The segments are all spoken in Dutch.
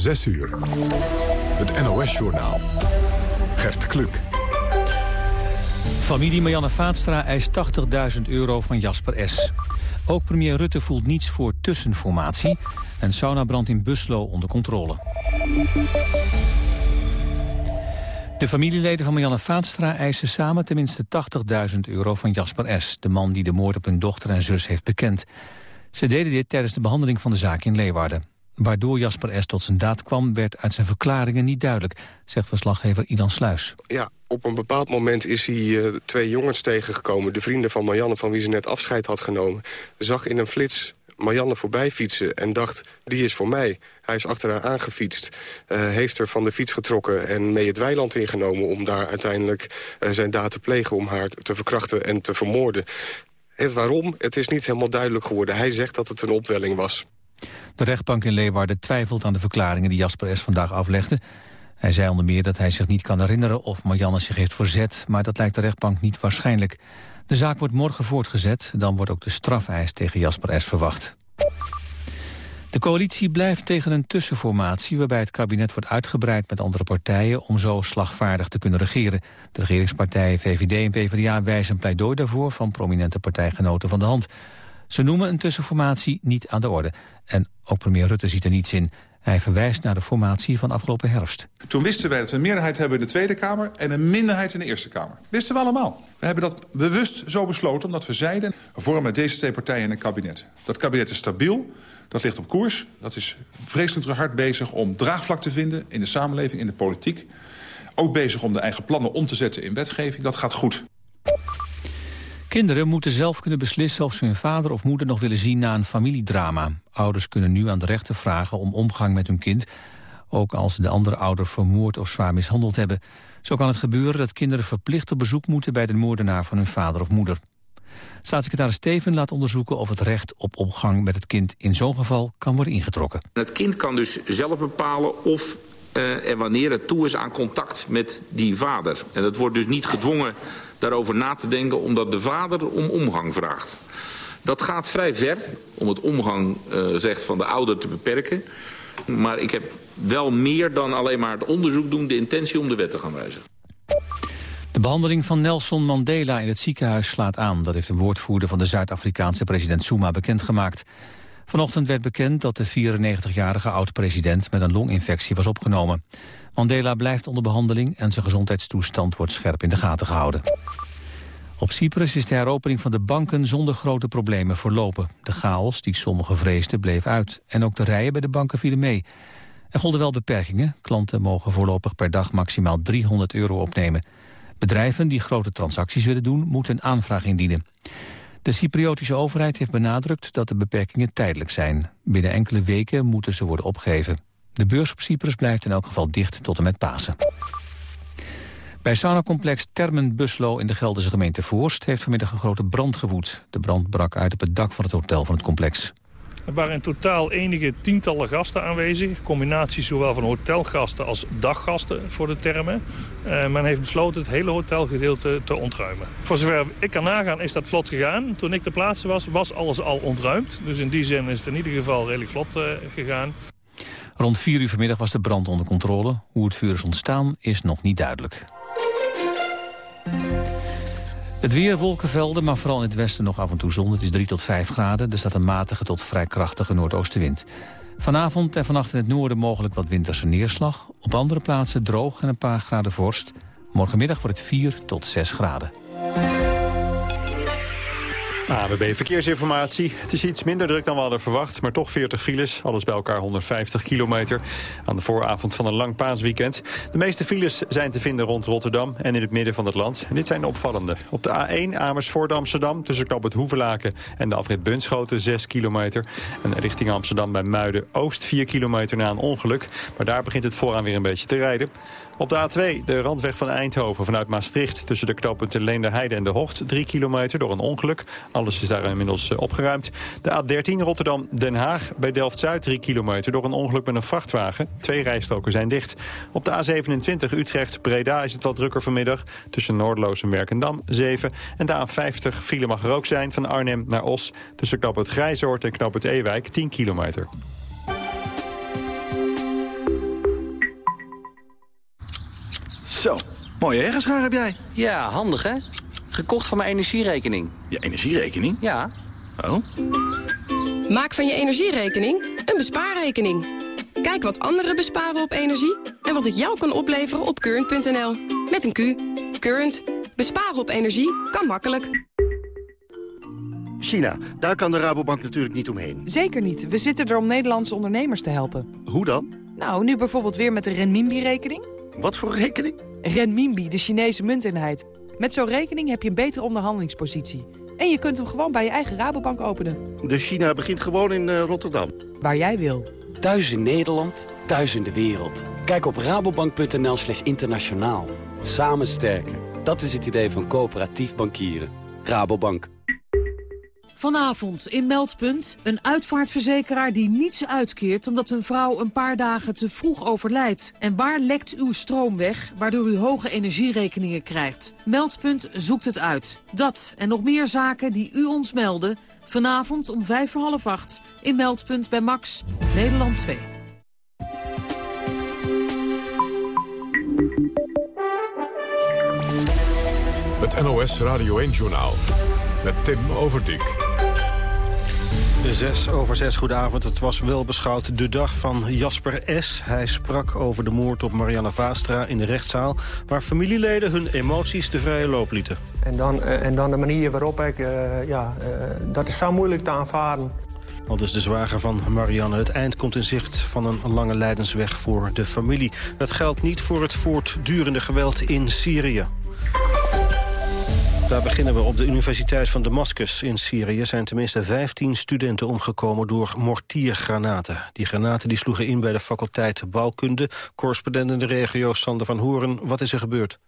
6 uur. Het NOS-journaal. Gert Kluk. Familie Marianne Vaatstra eist 80.000 euro van Jasper S. Ook premier Rutte voelt niets voor tussenformatie... en saunabrand in Buslo onder controle. De familieleden van Marianne Vaatstra eisen samen tenminste 80.000 euro van Jasper S., de man die de moord op hun dochter en zus heeft bekend. Ze deden dit tijdens de behandeling van de zaak in Leeuwarden. Waardoor Jasper S. tot zijn daad kwam, werd uit zijn verklaringen niet duidelijk, zegt verslaggever Idan Sluis. Ja, op een bepaald moment is hij uh, twee jongens tegengekomen. De vrienden van Marianne, van wie ze net afscheid had genomen. Zag in een flits Marianne voorbij fietsen en dacht, die is voor mij. Hij is achter haar aangefietst, uh, heeft er van de fiets getrokken... en mee het weiland ingenomen om daar uiteindelijk uh, zijn daad te plegen... om haar te verkrachten en te vermoorden. Het waarom, het is niet helemaal duidelijk geworden. Hij zegt dat het een opwelling was. De rechtbank in Leeuwarden twijfelt aan de verklaringen die Jasper S. vandaag aflegde. Hij zei onder meer dat hij zich niet kan herinneren of Marianne zich heeft verzet... maar dat lijkt de rechtbank niet waarschijnlijk. De zaak wordt morgen voortgezet, dan wordt ook de strafeis tegen Jasper S. verwacht. De coalitie blijft tegen een tussenformatie waarbij het kabinet wordt uitgebreid met andere partijen om zo slagvaardig te kunnen regeren. De regeringspartijen VVD en PvdA wijzen een pleidooi daarvoor van prominente partijgenoten van de hand. Ze noemen een tussenformatie niet aan de orde. En ook premier Rutte ziet er niets in. Hij verwijst naar de formatie van afgelopen herfst. Toen wisten wij dat we een meerderheid hebben in de Tweede Kamer... en een minderheid in de Eerste Kamer. Wisten we allemaal. We hebben dat bewust zo besloten omdat we zeiden... we vormen deze twee partijen een kabinet. Dat kabinet is stabiel, dat ligt op koers. Dat is vreselijk hard bezig om draagvlak te vinden... in de samenleving, in de politiek. Ook bezig om de eigen plannen om te zetten in wetgeving. Dat gaat goed. Kinderen moeten zelf kunnen beslissen of ze hun vader of moeder nog willen zien na een familiedrama. Ouders kunnen nu aan de rechter vragen om omgang met hun kind, ook als de andere ouder vermoord of zwaar mishandeld hebben. Zo kan het gebeuren dat kinderen verplicht op bezoek moeten bij de moordenaar van hun vader of moeder. Staatssecretaris Steven laat onderzoeken of het recht op omgang met het kind in zo'n geval kan worden ingetrokken. Het kind kan dus zelf bepalen of uh, en wanneer het toe is aan contact met die vader. En dat wordt dus niet gedwongen daarover na te denken omdat de vader om omgang vraagt. Dat gaat vrij ver om het omgangsrecht uh, van de ouder te beperken. Maar ik heb wel meer dan alleen maar het onderzoek doen... de intentie om de wet te gaan wijzigen. De behandeling van Nelson Mandela in het ziekenhuis slaat aan. Dat heeft de woordvoerder van de Zuid-Afrikaanse president Zuma bekendgemaakt. Vanochtend werd bekend dat de 94-jarige oud-president met een longinfectie was opgenomen. Mandela blijft onder behandeling en zijn gezondheidstoestand wordt scherp in de gaten gehouden. Op Cyprus is de heropening van de banken zonder grote problemen verlopen. De chaos die sommigen vreesden bleef uit en ook de rijen bij de banken vielen mee. Er golden wel beperkingen. Klanten mogen voorlopig per dag maximaal 300 euro opnemen. Bedrijven die grote transacties willen doen moeten een aanvraag indienen. De Cypriotische overheid heeft benadrukt dat de beperkingen tijdelijk zijn. Binnen enkele weken moeten ze worden opgegeven. De beurs op Cyprus blijft in elk geval dicht tot en met Pasen. Bij saunacomplex Termen Buslo in de Gelderse gemeente Voorst... heeft vanmiddag een grote brand gewoed. De brand brak uit op het dak van het hotel van het complex. Er waren in totaal enige tientallen gasten aanwezig. Combinaties zowel van hotelgasten als daggasten voor de termen. Uh, men heeft besloten het hele hotelgedeelte te ontruimen. Voor zover ik kan nagaan is dat vlot gegaan. Toen ik ter plaatse was, was alles al ontruimd. Dus in die zin is het in ieder geval redelijk vlot uh, gegaan. Rond 4 uur vanmiddag was de brand onder controle. Hoe het vuur is ontstaan is nog niet duidelijk. Het weer, wolkenvelden, maar vooral in het westen nog af en toe zon. Het is 3 tot 5 graden. Er staat een matige tot vrij krachtige noordoostenwind. Vanavond en vannacht in het noorden mogelijk wat winterse neerslag. Op andere plaatsen droog en een paar graden vorst. Morgenmiddag wordt het 4 tot 6 graden. ABB Verkeersinformatie. Het is iets minder druk dan we hadden verwacht, maar toch 40 files. Alles bij elkaar 150 kilometer. Aan de vooravond van een lang paasweekend. De meeste files zijn te vinden rond Rotterdam en in het midden van het land. Dit zijn de opvallende. Op de A1 Amersfoort Amsterdam tussen Knap het Hoevelaken en de afrit Bunschoten 6 kilometer. En richting Amsterdam bij Muiden Oost 4 kilometer na een ongeluk. Maar daar begint het vooraan weer een beetje te rijden. Op de A2, de randweg van Eindhoven vanuit Maastricht... tussen de knooppunten Leenderheide en De Hocht, 3 kilometer door een ongeluk. Alles is daar inmiddels eh, opgeruimd. De A13 Rotterdam-Den Haag bij Delft-Zuid, 3 kilometer... door een ongeluk met een vrachtwagen. Twee rijstroken zijn dicht. Op de A27 Utrecht-Breda is het wat drukker vanmiddag... tussen Noordloos en Werkendam, 7. En de A50 file mag er ook zijn van Arnhem naar Os... tussen knoop het Grijzoord en knoop het Ewijk, 10 kilometer. Zo, mooie ergenschaar heb jij. Ja, handig hè? Gekocht van mijn energierekening. Je energierekening? Ja. Oh. Maak van je energierekening een bespaarrekening. Kijk wat anderen besparen op energie en wat het jou kan opleveren op current.nl. Met een Q. Current. Besparen op energie kan makkelijk. China, daar kan de Rabobank natuurlijk niet omheen. Zeker niet. We zitten er om Nederlandse ondernemers te helpen. Hoe dan? Nou, nu bijvoorbeeld weer met de renminbi-rekening. Wat voor rekening? Renminbi, de Chinese munteenheid. Met zo'n rekening heb je een betere onderhandelingspositie. En je kunt hem gewoon bij je eigen Rabobank openen. Dus China begint gewoon in uh, Rotterdam? Waar jij wil. Thuis in Nederland, thuis in de wereld. Kijk op rabobank.nl slash internationaal. Samen sterken. Dat is het idee van coöperatief bankieren. Rabobank. Vanavond in Meldpunt een uitvaartverzekeraar die niets uitkeert... omdat een vrouw een paar dagen te vroeg overlijdt. En waar lekt uw stroom weg, waardoor u hoge energierekeningen krijgt? Meldpunt zoekt het uit. Dat en nog meer zaken die u ons melden... vanavond om vijf voor half acht in Meldpunt bij Max, Nederland 2. Het NOS Radio 1-journaal met Tim Overdijk. Zes over zes, goedenavond. Het was wel beschouwd de dag van Jasper S. Hij sprak over de moord op Marianne Vaastra in de rechtszaal... waar familieleden hun emoties de vrije loop lieten. En dan, uh, en dan de manier waarop ik... Uh, ja, uh, dat is zo moeilijk te aanvaarden. Al dus de zwager van Marianne. Het eind komt in zicht van een lange leidensweg voor de familie. Dat geldt niet voor het voortdurende geweld in Syrië. Daar beginnen we op de Universiteit van Damascus in Syrië. zijn tenminste 15 studenten omgekomen door mortiergranaten. Die granaten die sloegen in bij de faculteit bouwkunde. Correspondent in de regio Sander van Horen. Wat is er gebeurd?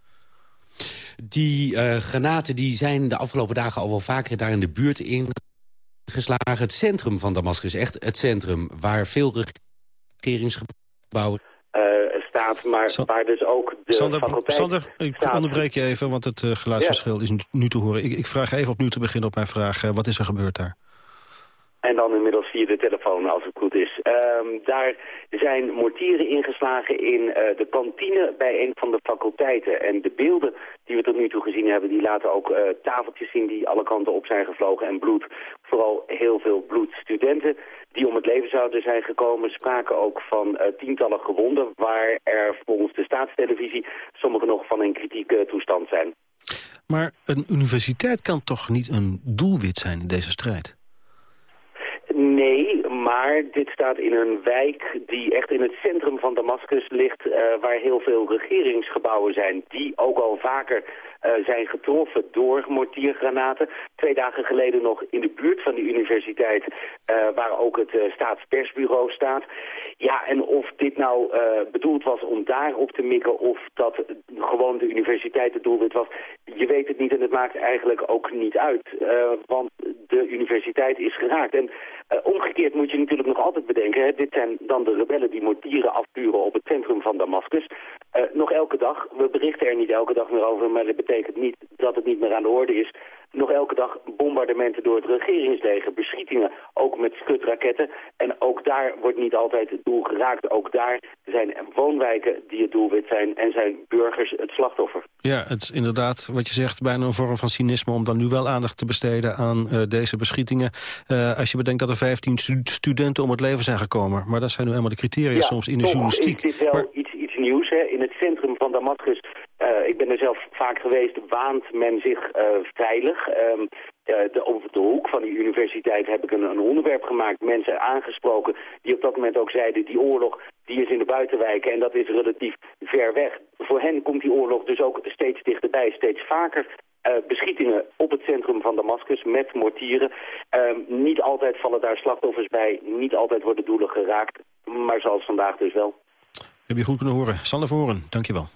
Die uh, granaten die zijn de afgelopen dagen al wel vaker daar in de buurt ingeslagen. Het centrum van Damascus, echt het centrum... waar veel regeringsgebouwen staat, maar Sa waar dus ook de Sander, faculteit Sander, ik staat. onderbreek je even, want het uh, geluidsverschil ja. is nu te horen. Ik, ik, vraag even opnieuw te beginnen op mijn vraag. Uh, wat is er gebeurd daar? En dan inmiddels via de telefoon, als het goed is. Um, daar zijn mortieren ingeslagen in uh, de kantine bij een van de faculteiten. En de beelden die we tot nu toe gezien hebben, die laten ook uh, tafeltjes zien die alle kanten op zijn gevlogen en bloed. Vooral heel veel bloed. Studenten die om het leven zouden zijn gekomen spraken ook van uh, tientallen gewonden... waar er volgens de staatstelevisie sommigen nog van in kritieke toestand zijn. Maar een universiteit kan toch niet een doelwit zijn in deze strijd? Nee, maar dit staat in een wijk die echt in het centrum van Damascus ligt... Uh, waar heel veel regeringsgebouwen zijn, die ook al vaker uh, zijn getroffen door mortiergranaten. Twee dagen geleden nog in de buurt van de universiteit, uh, waar ook het uh, staatspersbureau staat. Ja, en of dit nou bedoeld was om daarop te mikken of dat gewoon de universiteit het doelwit was, je weet het niet en het maakt eigenlijk ook niet uit. want de universiteit is geraakt. En omgekeerd moet je natuurlijk nog altijd bedenken, hè, dit zijn dan de rebellen die mortieren afvuren op het centrum van Damascus. Nog elke dag, we berichten er niet elke dag meer over, maar dat betekent niet dat het niet meer aan de orde is. Nog elke dag bombardementen door het regeringsleger, beschietingen, ook met skutraketten. En ook daar wordt niet altijd het doel geraakt. Ook daar zijn woonwijken die het doelwit zijn en zijn burgers het slachtoffer. Ja, het is inderdaad wat je zegt, bijna een vorm van cynisme om dan nu wel aandacht te besteden aan uh, deze beschietingen. Uh, als je bedenkt dat er 15 stu studenten om het leven zijn gekomen. Maar dat zijn nu helemaal de criteria ja, soms in de journalistiek. is dit wel maar... iets, iets nieuws. Hè? In het centrum van Damascus uh, ik ben er zelf vaak geweest, waant men zich uh, veilig. Um, uh, de, op de hoek van die universiteit heb ik een, een, onderwerp gemaakt, mensen aangesproken... die op dat moment ook zeiden, die oorlog die is in de buitenwijken en dat is relatief ver weg. Voor hen komt die oorlog dus ook steeds dichterbij, steeds vaker... Uh, beschietingen op het centrum van Damascus met mortieren. Uh, niet altijd vallen daar slachtoffers bij, niet altijd worden doelen geraakt, maar zoals vandaag dus wel. Heb je goed kunnen horen. Sander Voren, dankjewel.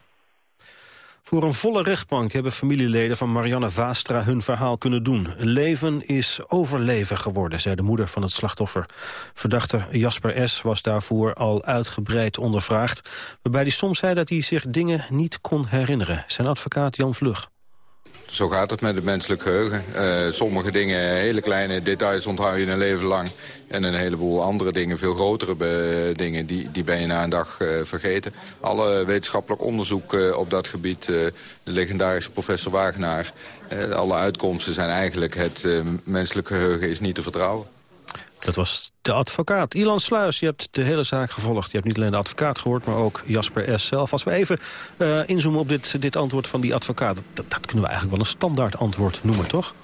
Voor een volle rechtbank hebben familieleden van Marianne Vaastra hun verhaal kunnen doen. Leven is overleven geworden, zei de moeder van het slachtoffer. Verdachte Jasper S. was daarvoor al uitgebreid ondervraagd... waarbij hij soms zei dat hij zich dingen niet kon herinneren. Zijn advocaat Jan Vlug. Zo gaat het met het menselijk geheugen. Uh, sommige dingen, hele kleine details onthoud je een leven lang. En een heleboel andere dingen, veel grotere dingen, die, die ben je na een dag uh, vergeten. Alle wetenschappelijk onderzoek op dat gebied, de legendarische professor Wagenaar... alle uitkomsten zijn eigenlijk het menselijk geheugen is niet te vertrouwen. Dat was de advocaat. Ilan Sluis, je hebt de hele zaak gevolgd. Je hebt niet alleen de advocaat gehoord, maar ook Jasper S. zelf. Als we even uh, inzoomen op dit, dit antwoord van die advocaat... Dat, dat kunnen we eigenlijk wel een standaard antwoord noemen, toch?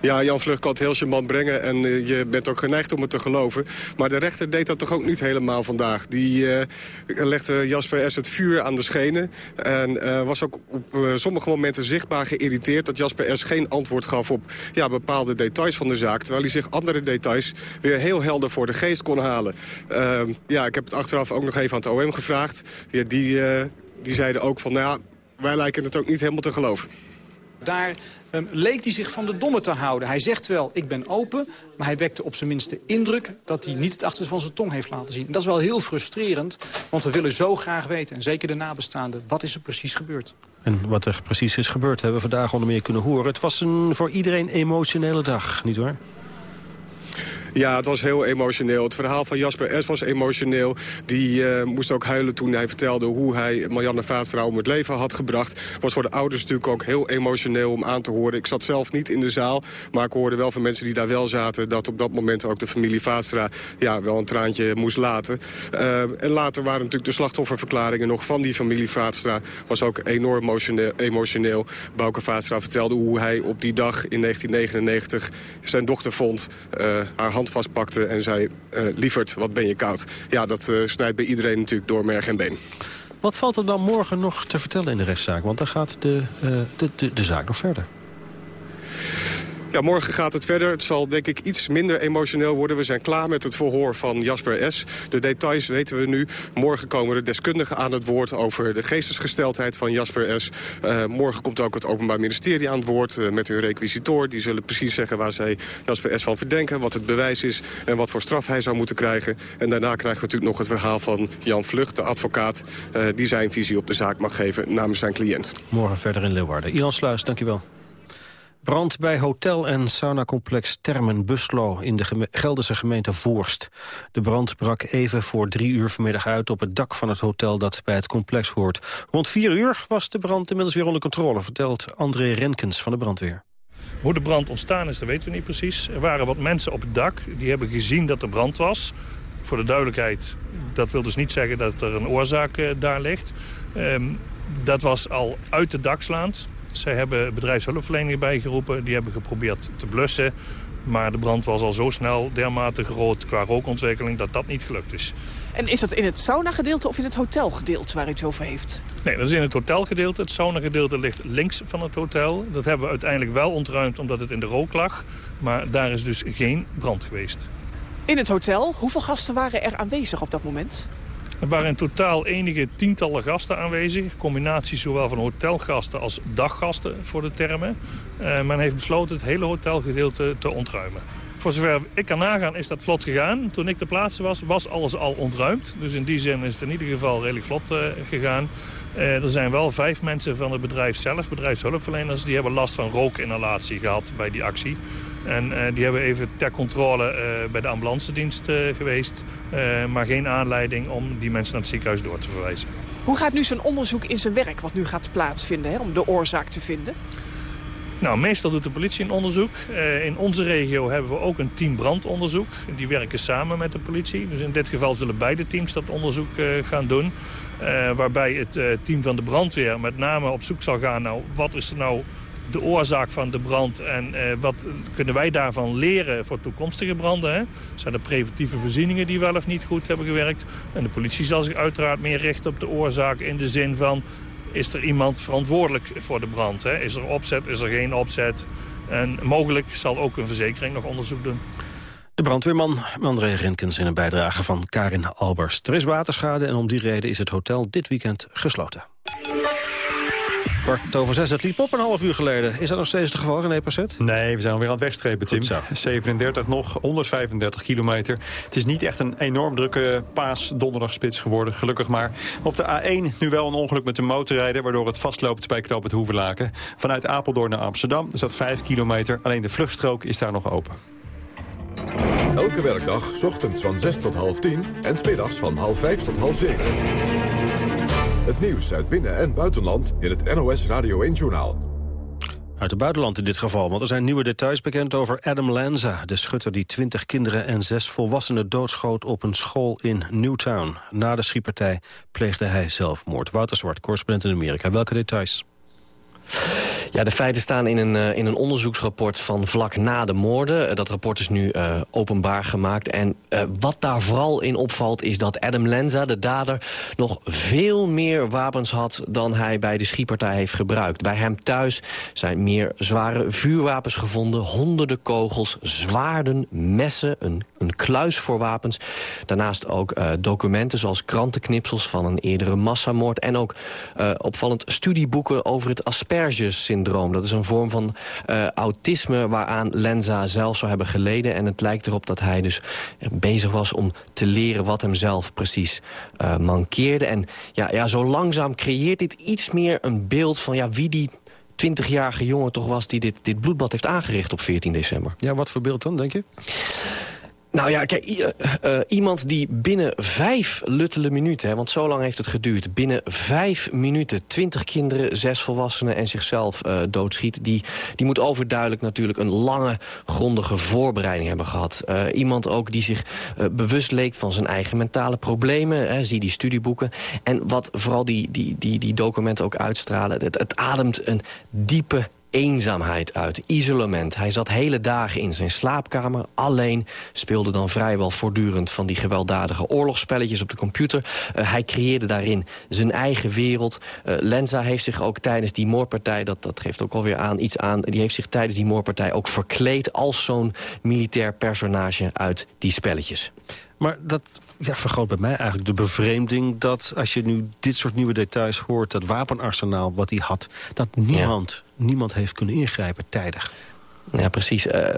Ja, Jan Vlug kan het heel charmant brengen en uh, je bent ook geneigd om het te geloven. Maar de rechter deed dat toch ook niet helemaal vandaag. Die uh, legde Jasper S. het vuur aan de schenen. En uh, was ook op sommige momenten zichtbaar geïrriteerd... dat Jasper S. geen antwoord gaf op ja, bepaalde details van de zaak. Terwijl hij zich andere details weer heel helder voor de geest kon halen. Ehm, ja, ik heb het achteraf ook nog even aan het OM gevraagd. Ja, die, die zeiden ook van, nou ja, wij lijken het ook niet helemaal te geloven. Daar um, leek hij zich van de domme te houden. Hij zegt wel, ik ben open, maar hij wekte op zijn minst de indruk... dat hij niet het achterste van zijn tong heeft laten zien. En dat is wel heel frustrerend, want we willen zo graag weten... en zeker de nabestaanden, wat is er precies gebeurd? En wat er precies is gebeurd hebben we vandaag onder meer kunnen horen. Het was een voor iedereen emotionele dag, nietwaar? Ja, het was heel emotioneel. Het verhaal van Jasper S. was emotioneel. Die uh, moest ook huilen toen hij vertelde hoe hij Marianne Vaatstra om het leven had gebracht. Was voor de ouders natuurlijk ook heel emotioneel om aan te horen. Ik zat zelf niet in de zaal, maar ik hoorde wel van mensen die daar wel zaten... dat op dat moment ook de familie Vaatstra ja, wel een traantje moest laten. Uh, en later waren natuurlijk de slachtofferverklaringen nog van die familie Vaatstra. Was ook enorm emotioneel. emotioneel. Bouke Vaatstra vertelde hoe hij op die dag in 1999 zijn dochter vond. Uh, haar vastpakte en zei... Uh, lieverd, wat ben je koud. Ja, dat uh, snijdt bij iedereen natuurlijk door merg en been. Wat valt er dan morgen nog te vertellen in de rechtszaak? Want dan gaat de, uh, de, de, de zaak nog verder. Ja, morgen gaat het verder. Het zal denk ik iets minder emotioneel worden. We zijn klaar met het verhoor van Jasper S. De details weten we nu. Morgen komen de deskundigen aan het woord over de geestesgesteldheid van Jasper S. Uh, morgen komt ook het Openbaar Ministerie aan het woord uh, met hun requisitor. Die zullen precies zeggen waar zij Jasper S. van verdenken, wat het bewijs is en wat voor straf hij zou moeten krijgen. En daarna krijgen we natuurlijk nog het verhaal van Jan Vlucht, de advocaat, uh, die zijn visie op de zaak mag geven namens zijn cliënt. Morgen verder in Leeuwarden. Ilan Sluis, dankjewel. Brand bij hotel- en saunacomplex Termen Buslo in de Gelderse gemeente Voorst. De brand brak even voor drie uur vanmiddag uit op het dak van het hotel dat bij het complex hoort. Rond vier uur was de brand inmiddels weer onder controle, vertelt André Renkens van de brandweer. Hoe de brand ontstaan is, dat weten we niet precies. Er waren wat mensen op het dak, die hebben gezien dat er brand was. Voor de duidelijkheid, dat wil dus niet zeggen dat er een oorzaak uh, daar ligt. Um, dat was al uit de dak slaand. Zij hebben bedrijfshulpverlening bijgeroepen. Die hebben geprobeerd te blussen. Maar de brand was al zo snel dermate groot qua rookontwikkeling dat dat niet gelukt is. En is dat in het saunagedeelte of in het hotelgedeelte waar u het over heeft? Nee, dat is in het hotelgedeelte. Het saunagedeelte ligt links van het hotel. Dat hebben we uiteindelijk wel ontruimd omdat het in de rook lag. Maar daar is dus geen brand geweest. In het hotel, hoeveel gasten waren er aanwezig op dat moment? Er waren in totaal enige tientallen gasten aanwezig. Combinatie zowel van hotelgasten als daggasten voor de termen. Uh, men heeft besloten het hele hotelgedeelte te ontruimen. Voor zover ik kan nagaan is dat vlot gegaan. Toen ik ter plaatse was, was alles al ontruimd. Dus in die zin is het in ieder geval redelijk vlot uh, gegaan. Uh, er zijn wel vijf mensen van het bedrijf zelf, bedrijfshulpverleners... die hebben last van rookinhalatie gehad bij die actie. En uh, die hebben even ter controle bij de ambulancedienst geweest. maar geen aanleiding om die mensen naar het ziekenhuis door te verwijzen. Hoe gaat nu zo'n onderzoek in zijn werk wat nu gaat plaatsvinden... Hè, om de oorzaak te vinden? Nou, meestal doet de politie een onderzoek. Uh, in onze regio hebben we ook een team brandonderzoek. Die werken samen met de politie. Dus in dit geval zullen beide teams dat onderzoek uh, gaan doen. Uh, waarbij het team van de brandweer met name op zoek zal gaan... nou, wat is er nou de oorzaak van de brand en wat kunnen wij daarvan leren voor toekomstige branden. Hè? Zijn er preventieve voorzieningen die wel of niet goed hebben gewerkt? En de politie zal zich uiteraard meer richten op de oorzaak in de zin van is er iemand verantwoordelijk voor de brand? Hè? Is er opzet, is er geen opzet? En mogelijk zal ook een verzekering nog onderzoek doen. De brandweerman André Rinkens in een bijdrage van Karin Albers. Er is waterschade en om die reden is het hotel dit weekend gesloten. Kwart over zes, het liep op een half uur geleden. Is dat nog steeds het geval, René Passet? Nee, we zijn alweer aan het wegstrepen, Tim. 37 nog, 135 kilometer. Het is niet echt een enorm drukke paas donderdagspits geworden, gelukkig maar. Op de A1 nu wel een ongeluk met de motorrijder... waardoor het vastloopt bij knoop het Hoevenlaken. Vanuit Apeldoorn naar Amsterdam is dat 5 kilometer. Alleen de vluchtstrook is daar nog open. Elke werkdag, ochtends van 6 tot half 10 en smiddags van half 5 tot half 7. Het nieuws uit binnen- en buitenland in het NOS Radio 1-journaal. Uit het buitenland in dit geval, want er zijn nieuwe details bekend over Adam Lanza... de schutter die 20 kinderen en zes volwassenen doodschoot op een school in Newtown. Na de schietpartij pleegde hij zelfmoord. Wouter Zwart, correspondent in Amerika. Welke details? Ja, de feiten staan in een, uh, in een onderzoeksrapport van vlak na de moorden. Uh, dat rapport is nu uh, openbaar gemaakt. En wat daar vooral in opvalt is dat Adam Lenza, de dader... nog veel meer wapens had dan hij bij de schietpartij heeft gebruikt. Bij hem thuis zijn meer zware vuurwapens gevonden. Honderden kogels, zwaarden, messen, een, een kluis voor wapens. Daarnaast ook documenten zoals krantenknipsels van een eerdere massamoord... en ook opvallend studieboeken over het Asperges-syndroom dat is een vorm van uh, autisme waaraan Lenza zelf zou hebben geleden. En het lijkt erop dat hij dus bezig was om te leren wat hem zelf precies uh, mankeerde. En ja, ja, zo langzaam creëert dit iets meer een beeld van ja, wie die 20-jarige jongen toch was die dit, dit bloedbad heeft aangericht op 14 december. Ja, wat voor beeld dan, denk je? Nou ja, kijk, uh, uh, iemand die binnen vijf luttele minuten... Hè, want zo lang heeft het geduurd... binnen vijf minuten twintig kinderen, zes volwassenen en zichzelf uh, doodschiet... Die, die moet overduidelijk natuurlijk een lange, grondige voorbereiding hebben gehad. iemand ook die zich bewust leek van zijn eigen mentale problemen. Hè, zie die studieboeken. En wat vooral die, die, die, die documenten ook uitstralen... het ademt een diepe eenzaamheid uit, isolement. Hij zat hele dagen in zijn slaapkamer, alleen speelde dan vrijwel voortdurend van die gewelddadige oorlogsspelletjes op de computer. Uh, hij creëerde daarin zijn eigen wereld. Uh, Lenza heeft zich ook tijdens die moordpartij, dat, dat geeft ook alweer aan iets aan, die heeft zich tijdens die moordpartij ook verkleed als zo'n militair personage uit die spelletjes. Maar dat ja, vergroot bij mij eigenlijk de bevreemding... dat als je nu dit soort nieuwe details hoort... dat wapenarsenaal wat hij had... dat niemand, ja. niemand heeft kunnen ingrijpen tijdig. Ja, precies. Uh,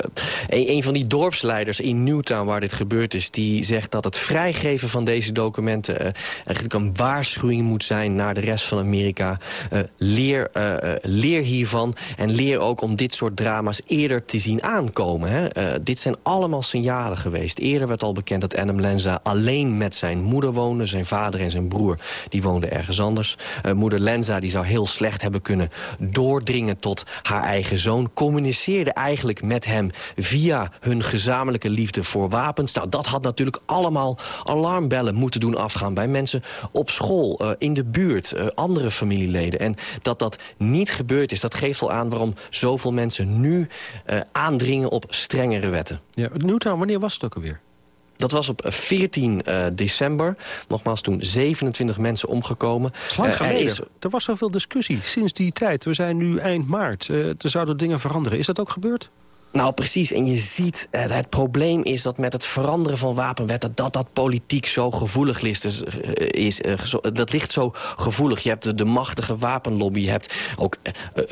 een, van die dorpsleiders in Newtown waar dit gebeurd is... die zegt dat het vrijgeven van deze documenten... Uh, eigenlijk een waarschuwing moet zijn naar de rest van Amerika. Uh, leer, leer hiervan en leer ook om dit soort drama's eerder te zien aankomen. Hè? dit zijn allemaal signalen geweest. Eerder werd al bekend dat Adam Lenza alleen met zijn moeder woonde. Zijn vader en zijn broer die woonden ergens anders. moeder Lenza die zou heel slecht hebben kunnen doordringen tot haar eigen zoon. Communiceerde eigenlijk met hem via hun gezamenlijke liefde voor wapens. Nou, dat had natuurlijk allemaal alarmbellen moeten doen afgaan... bij mensen op school, uh, in de buurt, uh, andere familieleden. En dat dat niet gebeurd is, dat geeft al aan... waarom zoveel mensen nu uh, aandringen op strengere wetten. Ja, wanneer was het ook alweer? Dat was op 14 uh, december. Nogmaals, toen 27 mensen omgekomen. Uh, er, is... er was zoveel discussie sinds die tijd. We zijn nu eind maart. Uh, er zouden dingen veranderen. Is dat ook gebeurd? Nou, precies. En je ziet, uh, het probleem is dat met het veranderen van wapenwetten... dat dat politiek zo gevoelig ligt. Dus, uh, is, zo, dat ligt zo gevoelig. Je hebt de, de machtige wapenlobby. Je hebt ook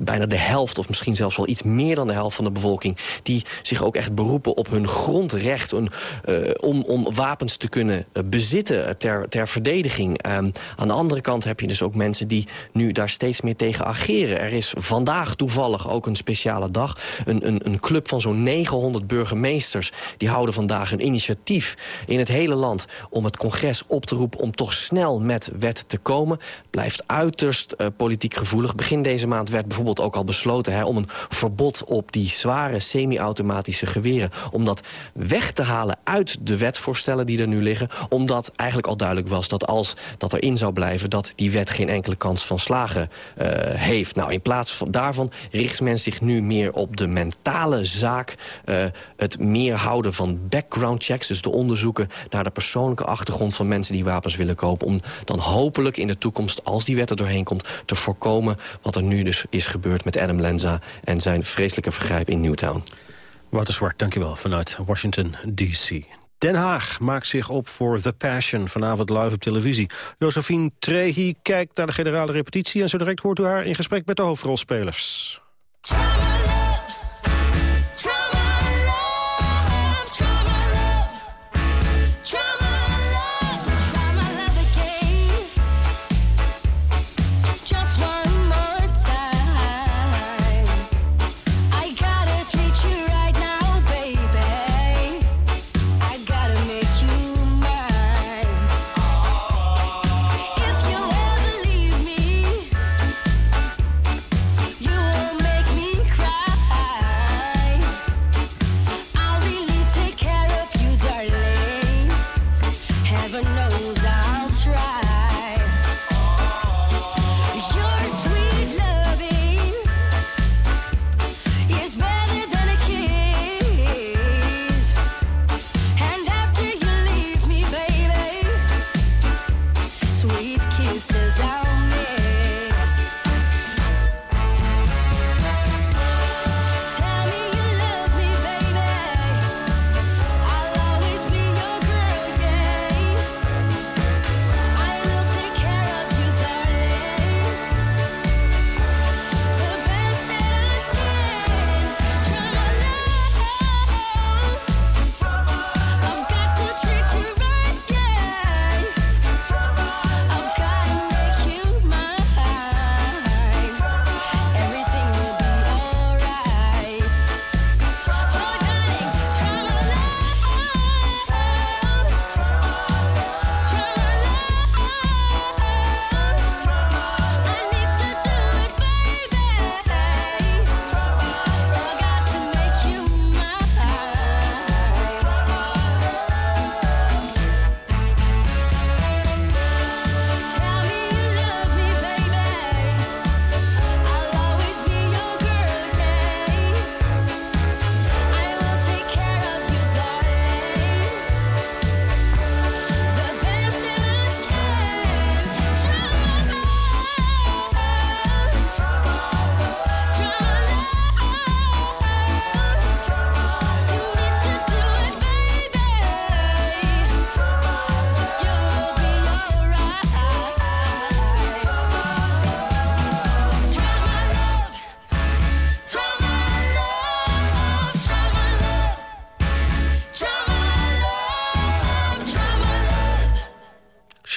bijna de helft, of misschien zelfs wel iets meer dan de helft van de bevolking... die zich ook echt beroepen op hun grondrecht... Om, om wapens te kunnen bezitten ter, ter verdediging. Um, aan de andere kant heb je dus ook mensen die nu daar steeds meer tegen ageren. Er is vandaag toevallig ook een speciale dag. Een, een, een club van zo'n 900 burgemeesters... die houden vandaag een initiatief in het hele land... om het congres op te roepen om toch snel met wet te komen. Blijft uiterst uh, politiek gevoelig. Begin deze maand werd bijvoorbeeld ook al besloten... Hè, om een verbod op die zware semi-automatische geweren... om dat weg te halen uit de wetvoorstellen die er nu liggen. Omdat eigenlijk al duidelijk was dat als dat erin zou blijven... dat die wet geen enkele kans van slagen uh, heeft. Nou, in plaats van daarvan richt men zich nu meer op de mentale zaak uh, het meer houden van background checks. Dus de onderzoeken naar de persoonlijke achtergrond van mensen die wapens willen kopen. Om dan hopelijk in de toekomst, als die wet er doorheen komt, te voorkomen wat er nu dus is gebeurd met Adam Lenza en zijn vreselijke vergrijp in Newtown. Wouter Zwart, dankjewel vanuit Washington D.C. Den Haag maakt zich op voor The Passion, vanavond live op televisie. Josephine Trehi kijkt naar de generale repetitie... en zo direct hoort u haar in gesprek met de hoofdrolspelers.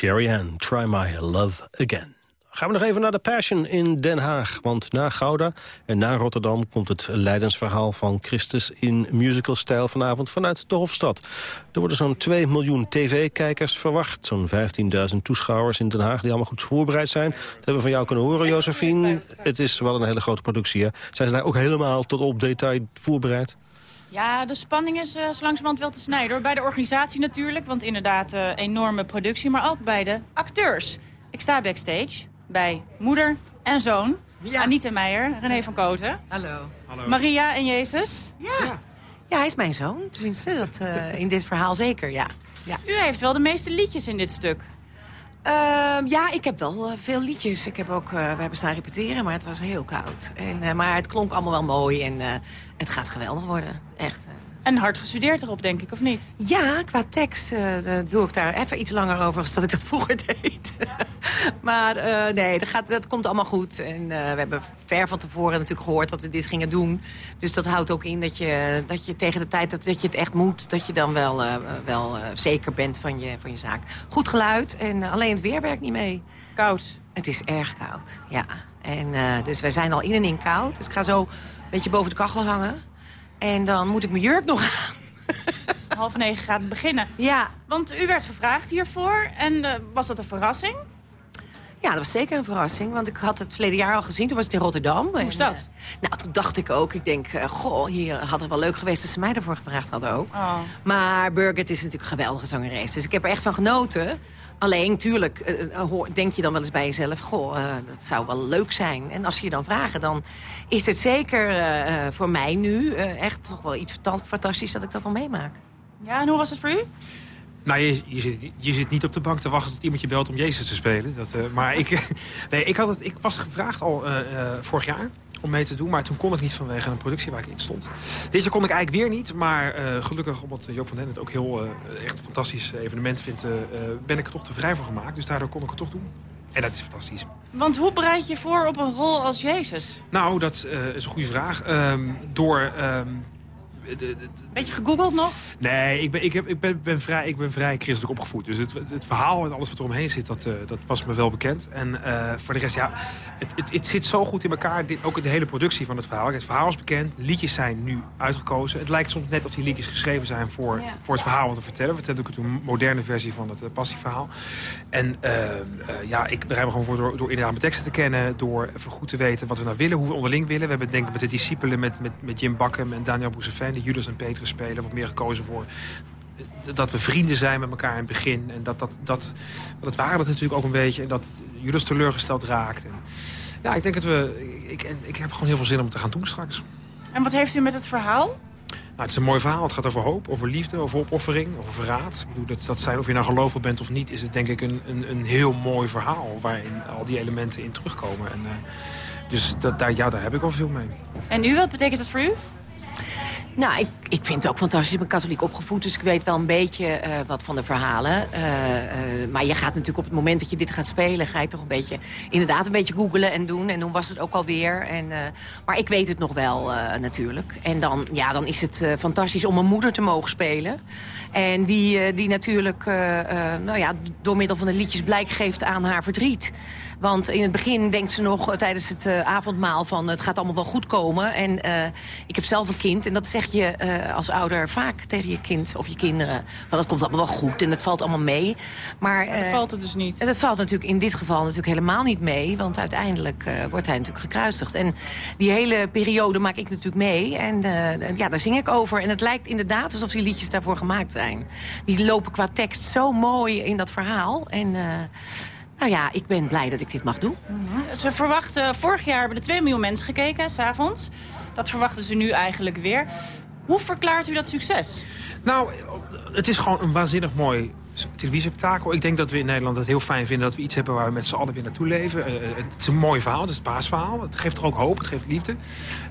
Sherry Ann, Try My Love Again. Gaan we nog even naar de Passion in Den Haag. Want na Gouda en na Rotterdam komt het leidensverhaal van Christus... in musicalstijl vanavond vanuit de Hofstad. Er worden zo'n 2 miljoen tv-kijkers verwacht. Zo'n 15.000 toeschouwers in Den Haag die allemaal goed voorbereid zijn. Dat hebben we van jou kunnen horen, Josephine. Het is wel een hele grote productie, hè? Zijn ze daar ook helemaal tot op detail voorbereid? Ja, de spanning is uh, zo langzamerhand wel te snijden. Hoor. Bij de organisatie natuurlijk, want inderdaad uh, enorme productie. Maar ook bij de acteurs. Ik sta backstage bij moeder en zoon. Ja. Anita Meijer, René van Koten. Hallo. Hallo. Maria en Jezus. Ja. ja. hij is mijn zoon. Tenminste, dat, uh, in dit verhaal zeker, ja. ja. U heeft wel de meeste liedjes in dit stuk. Uh, ja, ik heb wel uh, veel liedjes. Ik heb ook, uh, we hebben staan repeteren, maar het was heel koud. En, maar het klonk allemaal wel mooi en het gaat geweldig worden. Echt. En hard gestudeerd erop, denk ik, of niet? Ja, qua tekst doe ik daar even iets langer over... dan dat ik dat vroeger deed. maar nee, dat, gaat, dat komt allemaal goed. En we hebben ver van tevoren natuurlijk gehoord dat we dit gingen doen. Dus dat houdt ook in dat je, dat je tegen de tijd dat, dat je het echt moet... dat je dan wel, wel zeker bent van je, van je zaak. Goed geluid en alleen het weer werkt niet mee. Koud? Het is erg koud, ja. En, dus wij zijn al in en in koud. Dus ik ga zo een beetje boven de kachel hangen. En dan moet ik mijn jurk nog aan. Half negen gaat het beginnen. Ja. Want u werd gevraagd hiervoor. En uh, was dat een verrassing? Ja, dat was zeker een verrassing. Want ik had het verleden jaar al gezien. Toen was het in Rotterdam. Hoe is dat? Uh, nou, toen dacht ik ook. Ik denk, uh, goh, hier had het wel leuk geweest dat ze mij ervoor gevraagd hadden ook. Oh. Maar Birgit is natuurlijk een geweldige zangeres. Dus ik heb er echt van genoten. Alleen, tuurlijk, denk je dan wel eens bij jezelf... goh, dat zou wel leuk zijn. En als ze je dan vragen, dan is het zeker voor mij nu... echt toch wel iets fantastisch dat ik dat al meemaak. Ja, en hoe was het voor u? Nou, je, je, zit, je zit niet op de bank te wachten tot iemand je belt om Jezus te spelen. Dat, uh, maar ik, nee, ik, had het, ik was gevraagd al uh, vorig jaar om mee te doen. Maar toen kon ik niet vanwege een productie waar ik in stond. Deze kon ik eigenlijk weer niet. Maar uh, gelukkig, omdat Joop van Den het ook heel uh, echt een fantastisch evenement vindt... Uh, ben ik er toch te vrij voor gemaakt. Dus daardoor kon ik het toch doen. En dat is fantastisch. Want hoe bereid je voor op een rol als Jezus? Nou, dat is een goede vraag. Um, door... Um, Beetje gegoogeld nog? Nee, ik ben, ik heb, ik ben, ben, vrij, ik ben vrij christelijk opgevoed. Dus het, het, verhaal en alles wat er omheen zit, dat, uh, dat was me wel bekend. En uh, voor de rest, ja, het, het, het, zit zo goed in elkaar. Dit, ook de hele productie van het verhaal. Het verhaal is bekend, liedjes zijn nu uitgekozen. Het lijkt soms net of die liedjes geschreven zijn voor, ja. voor het verhaal wat we vertellen. We vertellen ook een moderne versie van het uh, passieverhaal. En ja, ik bereid me gewoon voor door, door inderdaad mijn teksten te kennen. Door even goed te weten wat we nou willen, hoe we onderling willen. We hebben denk ik met de discipelen, met, met, met Jim Bakken en Daniel Bouzefin de Judas en Petrus spelen. Wat meer gekozen voor dat we vrienden zijn met elkaar in het begin. En dat, dat, dat, dat waren dat natuurlijk ook een beetje. En dat Judas teleurgesteld raakt. En ja, ik denk dat we... Ik, en ik heb gewoon heel veel zin om het te gaan doen straks. En wat heeft u met het verhaal? Nou, het is een mooi verhaal. Het gaat over hoop, over liefde, over opoffering, over verraad. Ik bedoel, dat, dat zijn, of je nou gelovig bent of niet... is het denk ik een, een, een heel mooi verhaal... waarin al die elementen in terugkomen. En, uh, dus dat, daar, ja, daar heb ik wel veel mee. En u, wat betekent dat voor u? Nou, ik, ik vind het ook fantastisch. Ik ben katholiek opgevoed, dus ik weet wel een beetje uh, wat van de verhalen. Uh, uh, maar je gaat natuurlijk op het moment dat je dit gaat spelen... ga je toch een beetje, inderdaad een beetje googelen en doen. En hoe was het ook alweer. En, maar ik weet het nog wel natuurlijk. En dan, ja, dan is het fantastisch om een moeder te mogen spelen. En die, die natuurlijk nou ja, door middel van de liedjes blijk geeft aan haar verdriet. Want in het begin denkt ze nog uh, tijdens het uh, avondmaal van... het gaat allemaal wel goed komen. En uh, ik heb zelf een kind. En dat zeg je als ouder vaak tegen je kind of je kinderen. Want dat komt allemaal wel goed en het valt allemaal mee. Maar, maar dat valt het dus niet. En dat valt natuurlijk in dit geval natuurlijk helemaal niet mee. Want uiteindelijk wordt hij natuurlijk gekruisigd. En die hele periode maak ik natuurlijk mee. En ja, daar zing ik over. En het lijkt inderdaad alsof die liedjes daarvoor gemaakt zijn. Die lopen qua tekst zo mooi in dat verhaal. En... Nou ja, ik ben blij dat ik dit mag doen. Ze verwachten, vorig jaar hebben er 2 miljoen mensen gekeken, s'avonds. Dat verwachten ze nu eigenlijk weer. Hoe verklaart u dat succes? Nou, het is gewoon een waanzinnig mooi televisiespektakel. Ik denk dat we in Nederland het heel fijn vinden dat we iets hebben waar we met z'n allen weer naartoe leven. Uh, het is een mooi verhaal, het is het paasverhaal. Het geeft er ook hoop, het geeft liefde.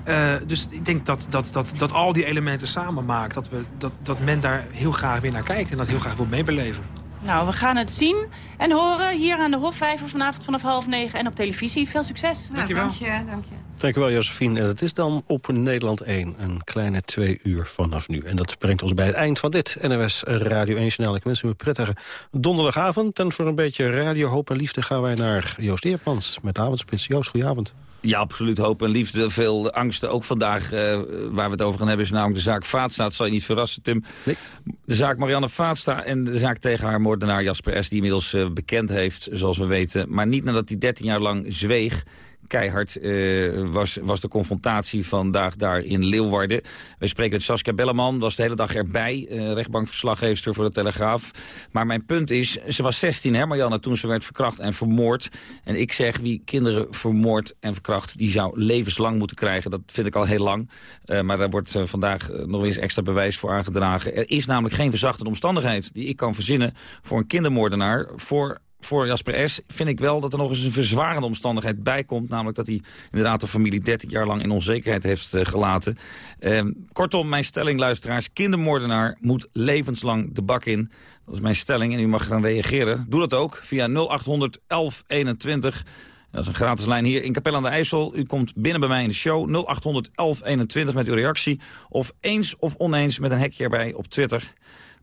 Uh, dus ik denk dat, dat, dat, dat al die elementen samen maakt. Dat, we, dat, dat men daar heel graag weer naar kijkt en dat heel graag wil meebeleven. Nou, we gaan het zien en horen hier aan de Hofvijver vanavond vanaf half negen en op televisie. Veel succes. Nou, Dankjewel. Dank je, dank je. Dankjewel, Josephine. En het is dan op Nederland 1, een kleine twee uur vanaf nu. En dat brengt ons bij het eind van dit NOS Radio 1-journaal. Ik wens u een prettige donderdagavond. En voor een beetje radio, hoop en liefde gaan wij naar Joost Eerpans met Avondspits. Joost, goedenavond. Ja, absoluut hoop en liefde. Veel angsten ook vandaag uh, waar we het over gaan hebben... is namelijk de zaak Vaatsta. Dat zal je niet verrassen, Tim. Nee. De zaak Marianne Vaatsta en de zaak tegen haar moordenaar Jasper S... die inmiddels uh, bekend heeft, zoals we weten. Maar niet nadat hij 13 jaar lang zweeg keihard uh, was, was de confrontatie vandaag daar in Leeuwarden. We spreken met Saskia Belleman, was de hele dag erbij. Uh, voor de Telegraaf. Maar mijn punt is, ze was 16 hè Marianne, toen ze werd verkracht en vermoord. En ik zeg, wie kinderen vermoord en verkracht, die zou levenslang moeten krijgen. Dat vind ik al heel lang. Uh, maar daar wordt vandaag nog eens extra bewijs voor aangedragen. Er is namelijk geen verzachtende omstandigheid die ik kan verzinnen voor een kindermoordenaar... voor voor Jasper S. vind ik wel dat er nog eens een verzwarende omstandigheid bij komt. Namelijk dat hij inderdaad de familie 30 jaar lang in onzekerheid heeft uh, gelaten. Uh, kortom, mijn stelling, luisteraars. Kindermoordenaar moet levenslang de bak in. Dat is mijn stelling en u mag gaan reageren. Doe dat ook via 0800 1121. Dat is een gratis lijn hier in Capelle aan de IJssel. U komt binnen bij mij in de show 0800 1121 met uw reactie. Of eens of oneens met een hekje erbij op Twitter.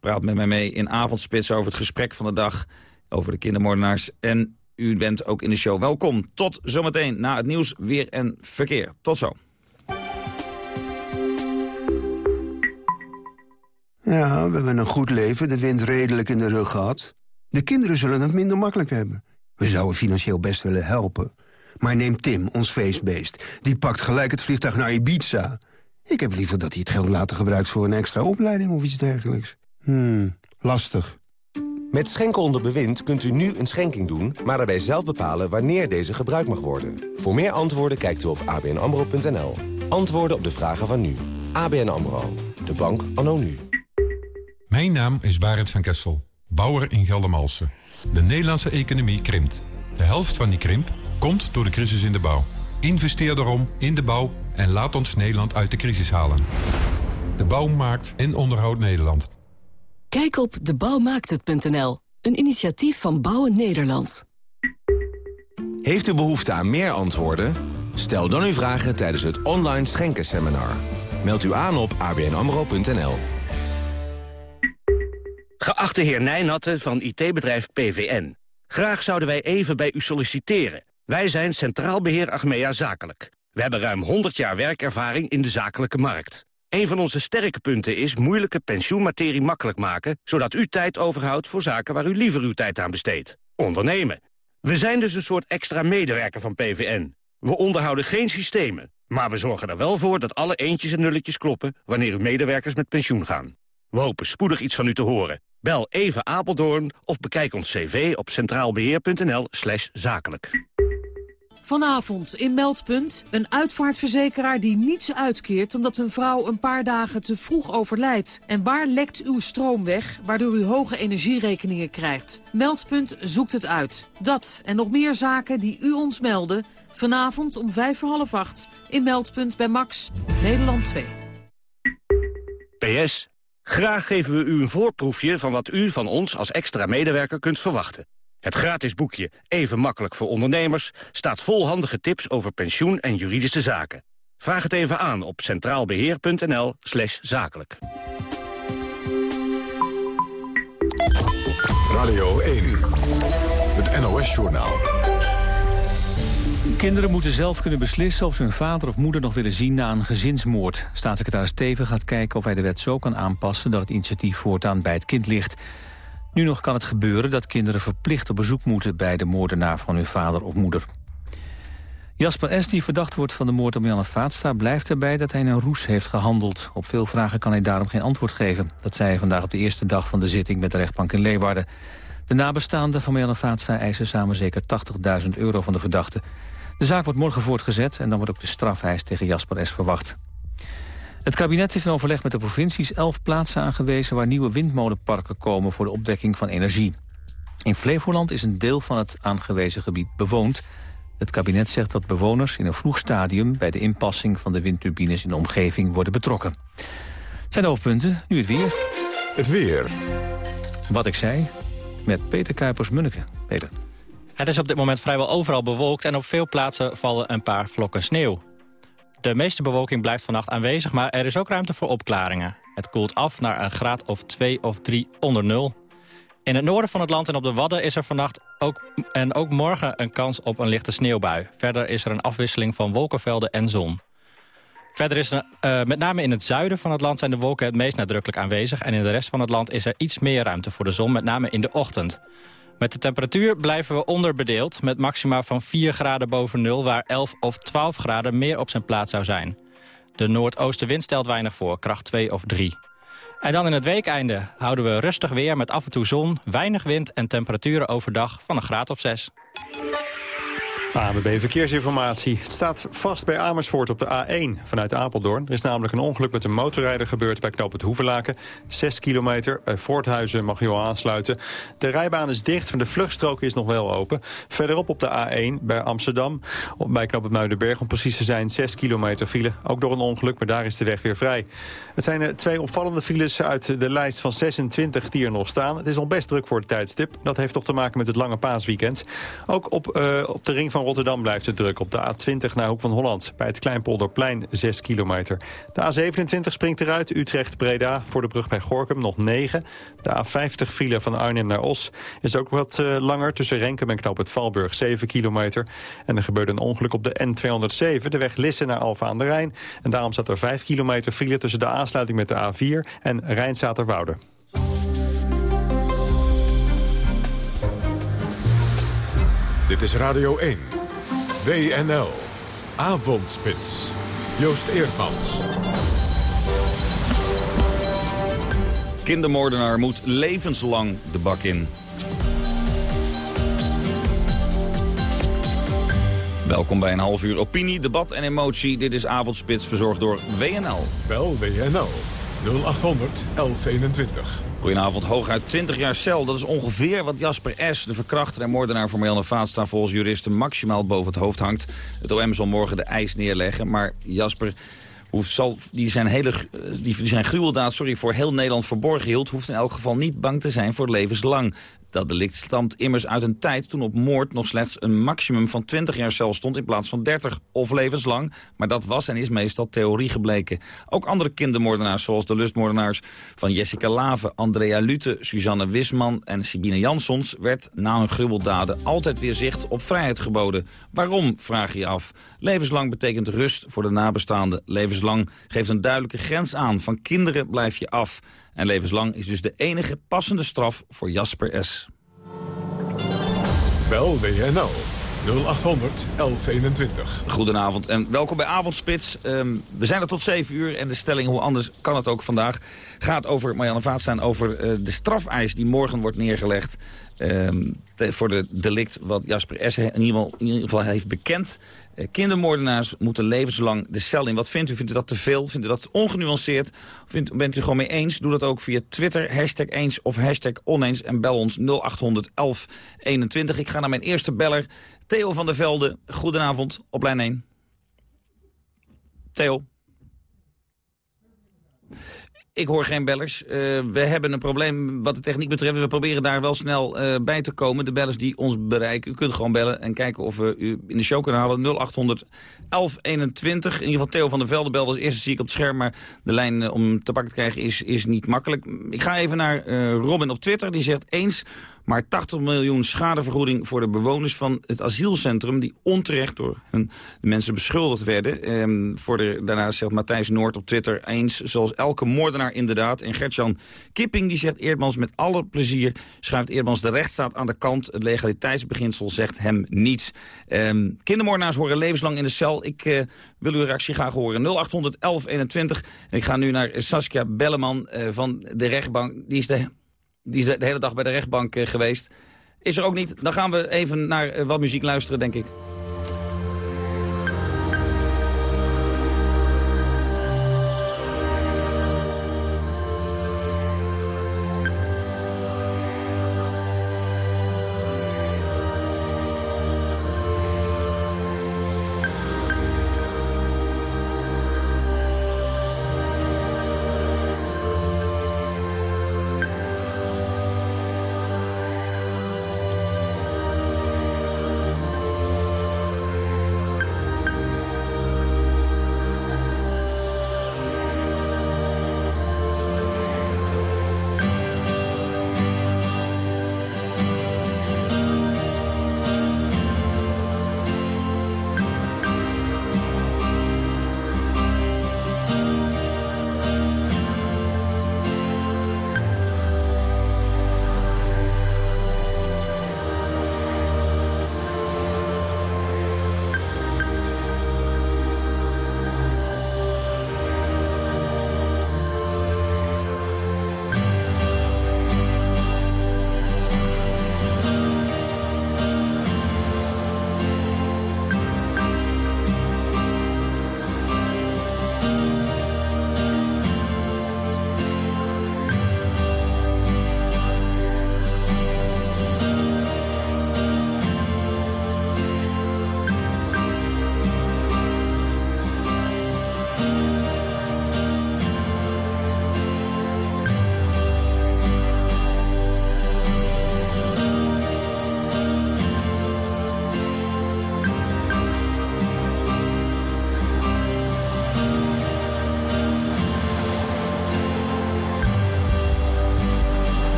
Praat met mij mee in avondspits over het gesprek van de dag over de kindermoordenaars. En u bent ook in de show welkom. Tot zometeen na het nieuws, weer en verkeer. Tot zo. Ja, we hebben een goed leven, de wind redelijk in de rug gehad. De kinderen zullen het minder makkelijk hebben. We zouden financieel best willen helpen. Maar neem Tim, ons feestbeest. Die pakt gelijk het vliegtuig naar Ibiza. Ik heb liever dat hij het geld later gebruikt voor een extra opleiding of iets dergelijks. Hmm, lastig. Met Schenken onder bewind kunt u nu een schenking doen... maar daarbij zelf bepalen wanneer deze gebruikt mag worden. Voor meer antwoorden kijkt u op abnamro.nl. Antwoorden op de vragen van nu. ABN AMRO. De bank anno nu. Mijn naam is Barend van Kessel, bouwer in Geldermalsen. De Nederlandse economie krimpt. De helft van die krimp komt door de crisis in de bouw. Investeer daarom in de bouw en laat ons Nederland uit de crisis halen. De bouw maakt en onderhoudt Nederland. Kijk op debouwmaakthet.nl, een initiatief van Bouwen Nederland. Heeft u behoefte aan meer antwoorden? Stel dan uw vragen tijdens het online schenkenseminar. Meld u aan op abnamro.nl. Geachte heer Nijnatten van IT-bedrijf PVN. Graag zouden wij even bij u solliciteren. Wij zijn Centraal Beheer Achmea Zakelijk. We hebben ruim 100 jaar werkervaring in de zakelijke markt. Een van onze sterke punten is moeilijke pensioenmaterie makkelijk maken... zodat u tijd overhoudt voor zaken waar u liever uw tijd aan besteedt. Ondernemen. We zijn dus een soort extra medewerker van PVN. We onderhouden geen systemen, maar we zorgen er wel voor dat alle eentjes en nulletjes kloppen wanneer uw medewerkers met pensioen gaan. We hopen spoedig iets van u te horen. Bel even Apeldoorn of bekijk ons cv op centraalbeheer.nl zakelijk. Vanavond in Meldpunt een uitvaartverzekeraar die niets uitkeert... omdat een vrouw een paar dagen te vroeg overlijdt. En waar lekt uw stroom weg, waardoor u hoge energierekeningen krijgt? Meldpunt zoekt het uit. Dat en nog meer zaken die u ons melden... vanavond om vijf voor half acht in Meldpunt bij Max, Nederland 2. PS, graag geven we u een voorproefje van wat u van ons als extra medewerker kunt verwachten. Het gratis boekje Even makkelijk voor ondernemers staat vol handige tips over pensioen en juridische zaken. Vraag het even aan op centraalbeheer.nl slash zakelijk. Radio 1, het NOS-journaal. Kinderen moeten zelf kunnen beslissen of ze hun vader of moeder nog willen zien na een gezinsmoord. Staatssecretaris Steven gaat kijken of hij de wet zo kan aanpassen dat het initiatief voortaan bij het kind ligt. Nu nog kan het gebeuren dat kinderen verplicht op bezoek moeten bij de moordenaar van hun vader of moeder. Jasper S., die verdacht wordt van de moord op Janne Vaatstra... blijft erbij dat hij een roes heeft gehandeld. Op veel vragen kan hij daarom geen antwoord geven. Dat zei hij vandaag op de eerste dag van de zitting met de rechtbank in Leeuwarden. De nabestaanden van Marianne Vaatstra eisen samen zeker 80.000 euro van de verdachte. De zaak wordt morgen voortgezet en dan wordt ook de strafeis tegen Jasper S. verwacht. Het kabinet heeft in overleg met de provincies elf plaatsen aangewezen... waar nieuwe windmolenparken komen voor de opwekking van energie. In Flevoland is een deel van het aangewezen gebied bewoond. Het kabinet zegt dat bewoners in een vroeg stadium... bij de inpassing van de windturbines in de omgeving worden betrokken. Het zijn de hoofdpunten, nu het weer. Het weer. Wat ik zei, met Peter Kuipers-Munneke. Peter. Het is op dit moment vrijwel overal bewolkt... en op veel plaatsen vallen een paar vlokken sneeuw. De meeste bewolking blijft vannacht aanwezig, maar er is ook ruimte voor opklaringen. Het koelt af naar een graad of 2 of 3 onder nul. In het noorden van het land en op de Wadden is er vannacht ook, en ook morgen een kans op een lichte sneeuwbui. Verder is er een afwisseling van wolkenvelden en zon. Verder is er, uh, met name in het zuiden van het land zijn de wolken het meest nadrukkelijk aanwezig... en in de rest van het land is er iets meer ruimte voor de zon, met name in de ochtend. Met de temperatuur blijven we onderbedeeld... met maxima van 4 graden boven nul... waar 11 of 12 graden meer op zijn plaats zou zijn. De noordoostenwind stelt weinig voor, kracht 2 of 3. En dan in het weekeinde houden we rustig weer met af en toe zon... weinig wind en temperaturen overdag van een graad of 6. ANWB Verkeersinformatie. Het staat vast bij Amersfoort op de A1 vanuit Apeldoorn. Er is namelijk een ongeluk met een motorrijder gebeurd bij knoop het Hoevelaken. 6 kilometer. Bij Voorthuizen mag je al aansluiten. De rijbaan is dicht, maar de vluchtstrook is nog wel open. Verderop op de A1 bij Amsterdam. Bij knoop het Muidenberg om precies te zijn 6 kilometer file. Ook door een ongeluk, maar daar is de weg weer vrij. Het zijn eh, twee opvallende files uit de lijst van 26 die er nog staan. Het is al best druk voor het tijdstip. Dat heeft toch te maken met het lange paasweekend. Ook op, uh, op de ring van Rotterdam blijft het druk. Op de A20 naar Hoek van Holland. Bij het Kleinpolderplein 6 kilometer. De A27 springt eruit. Utrecht-Breda voor de brug bij Gorkum nog 9. De A50 file van Arnhem naar Os is ook wat uh, langer. Tussen Renkum en Knoop het Valburg 7 kilometer. En er gebeurde een ongeluk op de N207. De weg Lisse naar Alfa aan de Rijn. En daarom staat er 5 kilometer file tussen de aansluiting met de A4 en Rijnzaterwoude. Dit is Radio 1. WNL. Avondspits. Joost Eerdmans. Kindermoordenaar moet levenslang de bak in. Welkom bij een half uur opinie, debat en emotie. Dit is Avondspits, verzorgd door WNL. Bel WNL 0800 1121. Goedenavond. Hooguit 20 jaar cel. Dat is ongeveer wat Jasper S., de verkrachter en moordenaar van Marianne Vaatstra... volgens juristen maximaal boven het hoofd hangt. Het OM zal morgen de eis neerleggen. Maar Jasper, hoeft, zal, die, zijn hele, die, die zijn gruweldaad sorry, voor heel Nederland verborgen hield... hoeft in elk geval niet bang te zijn voor levenslang. Dat delict stamt immers uit een tijd toen op moord nog slechts een maximum van 20 jaar cel stond in plaats van 30 of levenslang. Maar dat was en is meestal theorie gebleken. Ook andere kindermoordenaars zoals de lustmoordenaars van Jessica Lave, Andrea Lute, Suzanne Wisman en Sibine Jansons werd na hun gruweldaden altijd weer zicht op vrijheid geboden. Waarom, vraag je af. Levenslang betekent rust voor de nabestaanden. Levenslang geeft een duidelijke grens aan. Van kinderen blijf je af. En levenslang is dus de enige passende straf voor Jasper S. Bel WNL 0800 1121. Goedenavond en welkom bij Avondspits. Ehm, we zijn er tot 7 uur en de stelling, hoe anders kan het ook vandaag... gaat over Marianne Vaatstaan, over uh, de strafeis die morgen wordt neergelegd... Um, voor de delict wat Jasper S. in ieder geval, heeft bekend. Uh, kindermoordenaars moeten levenslang de cel in. Wat vindt u? Vindt u dat te veel? Vindt u dat ongenuanceerd? Vindt, bent u gewoon mee eens? Doe dat ook via Twitter, hashtag eens of hashtag oneens. En bel ons 0800 1121. Ik ga naar mijn eerste beller, Theo van der Velde. Goedenavond, op lijn 1. Theo. Ik hoor geen bellers. Uh, we hebben een probleem wat de techniek betreft. We proberen daar wel snel uh, bij te komen. De bellers die ons bereiken. U kunt gewoon bellen en kijken of we u in de show kunnen halen. 0800 1121. In ieder geval Theo van der Velde bel als eerste zie ik op het scherm. Maar de lijn uh, om te pakken te krijgen is, is niet makkelijk. Ik ga even naar Robin op Twitter. Die zegt eens... Maar 80 miljoen schadevergoeding voor de bewoners van het asielcentrum... die onterecht door hun, mensen beschuldigd werden. Ehm, voor de, daarnaast zegt Matthijs Noord op Twitter eens... zoals elke moordenaar inderdaad. En Gertjan Kipping die zegt Eerdmans met alle plezier... schuift Eerdmans de rechtsstaat aan de kant. Het legaliteitsbeginsel zegt hem niets. Um, kindermoordenaars horen levenslang in de cel. Ik uh, wil uw reactie graag horen. 0800 1121. En ik ga nu naar Saskia Belleman uh, van de rechtbank. Die is de die is de hele dag bij de rechtbank uh, geweest. Is er ook niet. Dan gaan we even naar uh, wat muziek luisteren, denk ik.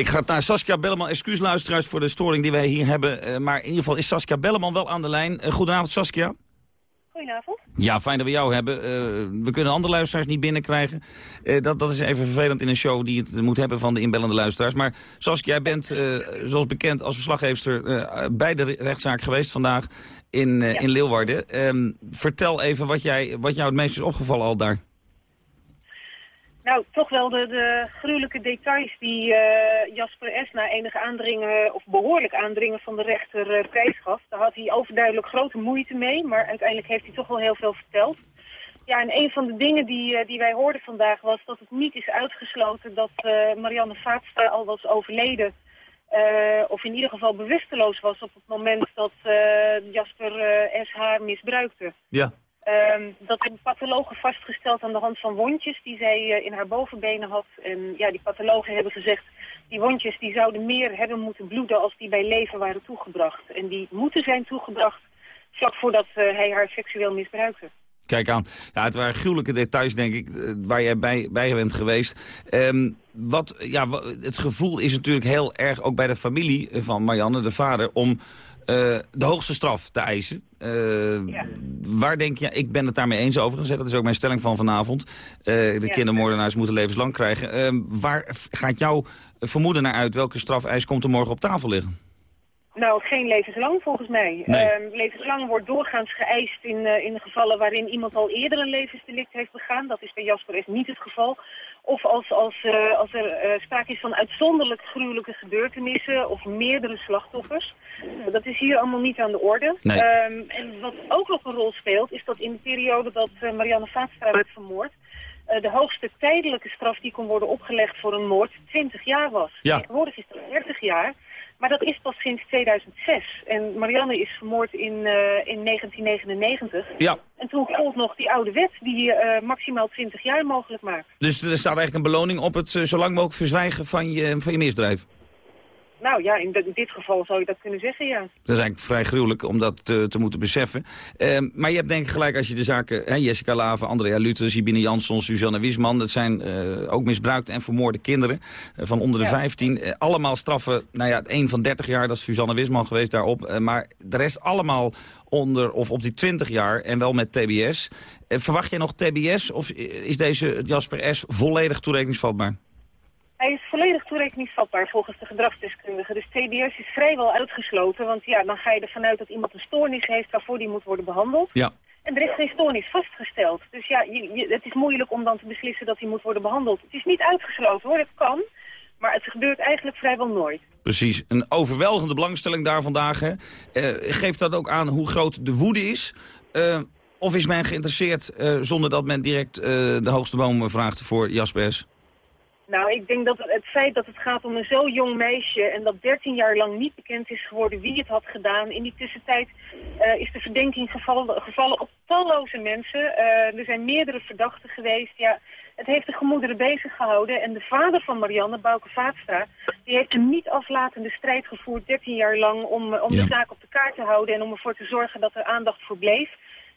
Ik ga naar Saskia Belleman. Excuus luisteraars voor de storing die wij hier hebben. Uh, maar in ieder geval is Saskia Belleman wel aan de lijn. Uh, goedenavond Saskia. Goedenavond. Ja, fijn dat we jou hebben. Uh, we kunnen andere luisteraars niet binnenkrijgen. dat, dat is even vervelend in een show die het moet hebben van de inbellende luisteraars. Maar Saskia, jij bent zoals bekend als verslaggeefster bij de rechtszaak geweest vandaag in, ja. in Leeuwarden. Ehm, vertel even wat, jij, wat jou het meest is opgevallen al daar. Nou, toch wel de, de gruwelijke details die uh, Jasper S. na enige aandringen, of behoorlijk aandringen van de rechter uh, gaf. Daar had hij overduidelijk grote moeite mee, maar uiteindelijk heeft hij toch wel heel veel verteld. Ja, en een van de dingen die, eh, die wij hoorden vandaag was dat het niet is uitgesloten dat eh, Marianne Vaatstra al was overleden. eh, of in ieder geval bewusteloos was op het moment dat eh, Jasper eh, S. haar misbruikte. Ja. Ehm, dat hebben pathologen vastgesteld aan de hand van wondjes die zij eh, in haar bovenbenen had. En ja, die pathologen hebben gezegd, die wondjes die zouden meer hebben moeten bloeden als die bij leven waren toegebracht. En die moeten zijn toegebracht vlak voordat eh, hij haar seksueel misbruikte. Kijk aan. Ja, het waren gruwelijke details, denk ik, eh, waar jij bij, bij bent geweest. Ehm, wat, ja, het gevoel is natuurlijk heel erg, ook bij de familie van Marianne, de vader, om eh, de hoogste straf te eisen. Eh, Waar denk je, ik ben het daarmee eens overigens, hè, dat is ook mijn stelling van vanavond. Eh, de Ja. kindermoordenaars moeten levenslang krijgen. Waar gaat jouw vermoeden naar uit? Welke strafeis komt er morgen op tafel liggen? Nou, geen levenslang volgens mij. Nee. Ehm, levenslang wordt doorgaans geëist in, in gevallen waarin iemand al eerder een levensdelict heeft begaan. Dat is bij Jasper is niet het geval. Of als, als, eh, als er eh, sprake is van uitzonderlijk gruwelijke gebeurtenissen of meerdere slachtoffers. Dat is hier allemaal niet aan de orde. Nee. Ehm, en wat ook nog een rol speelt, is dat in de periode dat eh, Marianne Vaatstra werd vermoord... eh, de hoogste tijdelijke straf die kon worden opgelegd voor een moord 20 jaar was. Ja. Tegenwoordig is dat 30 jaar. Maar dat is pas sinds 2006. En Marianne is vermoord in, eh, in 1999. Ja. En toen gold nog die oude wet die eh, maximaal 20 jaar mogelijk maakt. Dus er staat eigenlijk een beloning op het eh, zo lang mogelijk verzwijgen van je, van je misdrijf. Nou ja, in, dit geval zou je dat kunnen zeggen, ja. Dat is eigenlijk vrij gruwelijk om dat te, te moeten beseffen. Ehm, maar je hebt denk ik gelijk als je de zaken... Hè, Jessica Lave, Andrea Luther, Sibine Jansson, Suzanne Wiesman... dat zijn eh, ook misbruikte en vermoorde kinderen eh, van onder de 15. Eh, allemaal straffen, nou ja, het een van 30 jaar, dat is Suzanne Wiesman geweest daarop. Maar de rest allemaal onder of op die 20 jaar en wel met TBS. Verwacht jij nog TBS of is deze Jasper S. volledig toerekeningsvatbaar? Hij is volledig toerekeningsvatbaar volgens de gedragsdeskundige. Dus TBS is vrijwel uitgesloten, want ja, dan ga je ervan uit dat iemand een stoornis heeft waarvoor die moet worden behandeld. Ja. En er is geen stoornis vastgesteld. Dus ja, je, je- het is moeilijk om dan te beslissen dat hij moet worden behandeld. Het is niet uitgesloten hoor, het kan. Maar het gebeurt eigenlijk vrijwel nooit. Precies, een overweldigende belangstelling daar vandaag. Hè. Eh, geeft dat ook aan hoe groot de woede is? Eh, of is men geïnteresseerd eh, zonder dat men direct de hoogste boom vraagt voor Jaspers? Nou, ik denk dat het, feit dat het gaat om een zo jong meisje... en dat 13 jaar lang niet bekend is geworden wie het had gedaan... in die tussentijd eh, is de verdenking gevallen, gevallen op talloze mensen. Eh, er zijn meerdere verdachten geweest. Ja, het heeft de gemoederen bezig gehouden. En de vader van Marianne, Bouke Vaatstra... die heeft een niet aflatende strijd gevoerd 13 jaar lang... om, eh, om Ja. de zaak op de kaart te houden en om ervoor te zorgen dat er aandacht voor bleef...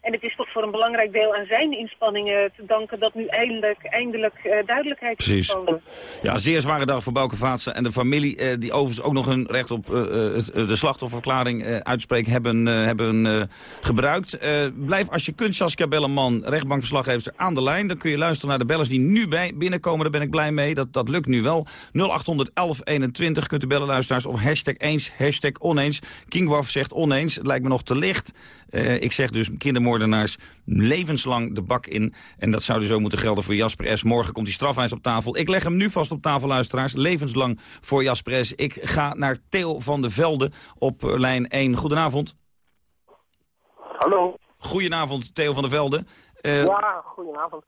En het is toch voor een belangrijk deel aan zijn inspanningen te danken dat nu eindelijk, eindelijk eh, duidelijkheid is Precies. gekomen. Ja, zeer zware dag voor Bouke Vaatsen en de familie... eh, die overigens ook nog hun recht op eh, de slachtofferverklaring uitspreken hebben, hebben gebruikt. Blijf als je kunt, Saskia Belleman, rechtbankverslaggever aan de lijn. Dan kun je luisteren naar de bellers die nu bij binnenkomen. Daar ben ik blij mee. Dat, dat lukt nu wel. 0800 1121 kunt u bellen, luisteraars. Of hashtag eens, hashtag oneens. Kingwarf zegt oneens. Het lijkt me nog te licht. Eh, ik zeg dus kindermoordenaars levenslang de bak in. En dat zou dus ook moeten gelden voor Jasper S. Morgen komt die strafeis op tafel. Ik leg hem nu vast op tafel, luisteraars. Levenslang voor Jasper S. Ik ga naar Theo van de Velde op eh, lijn 1. Goedenavond. Hallo. Goedenavond, Theo van der Velde. Eh, ja, goedenavond.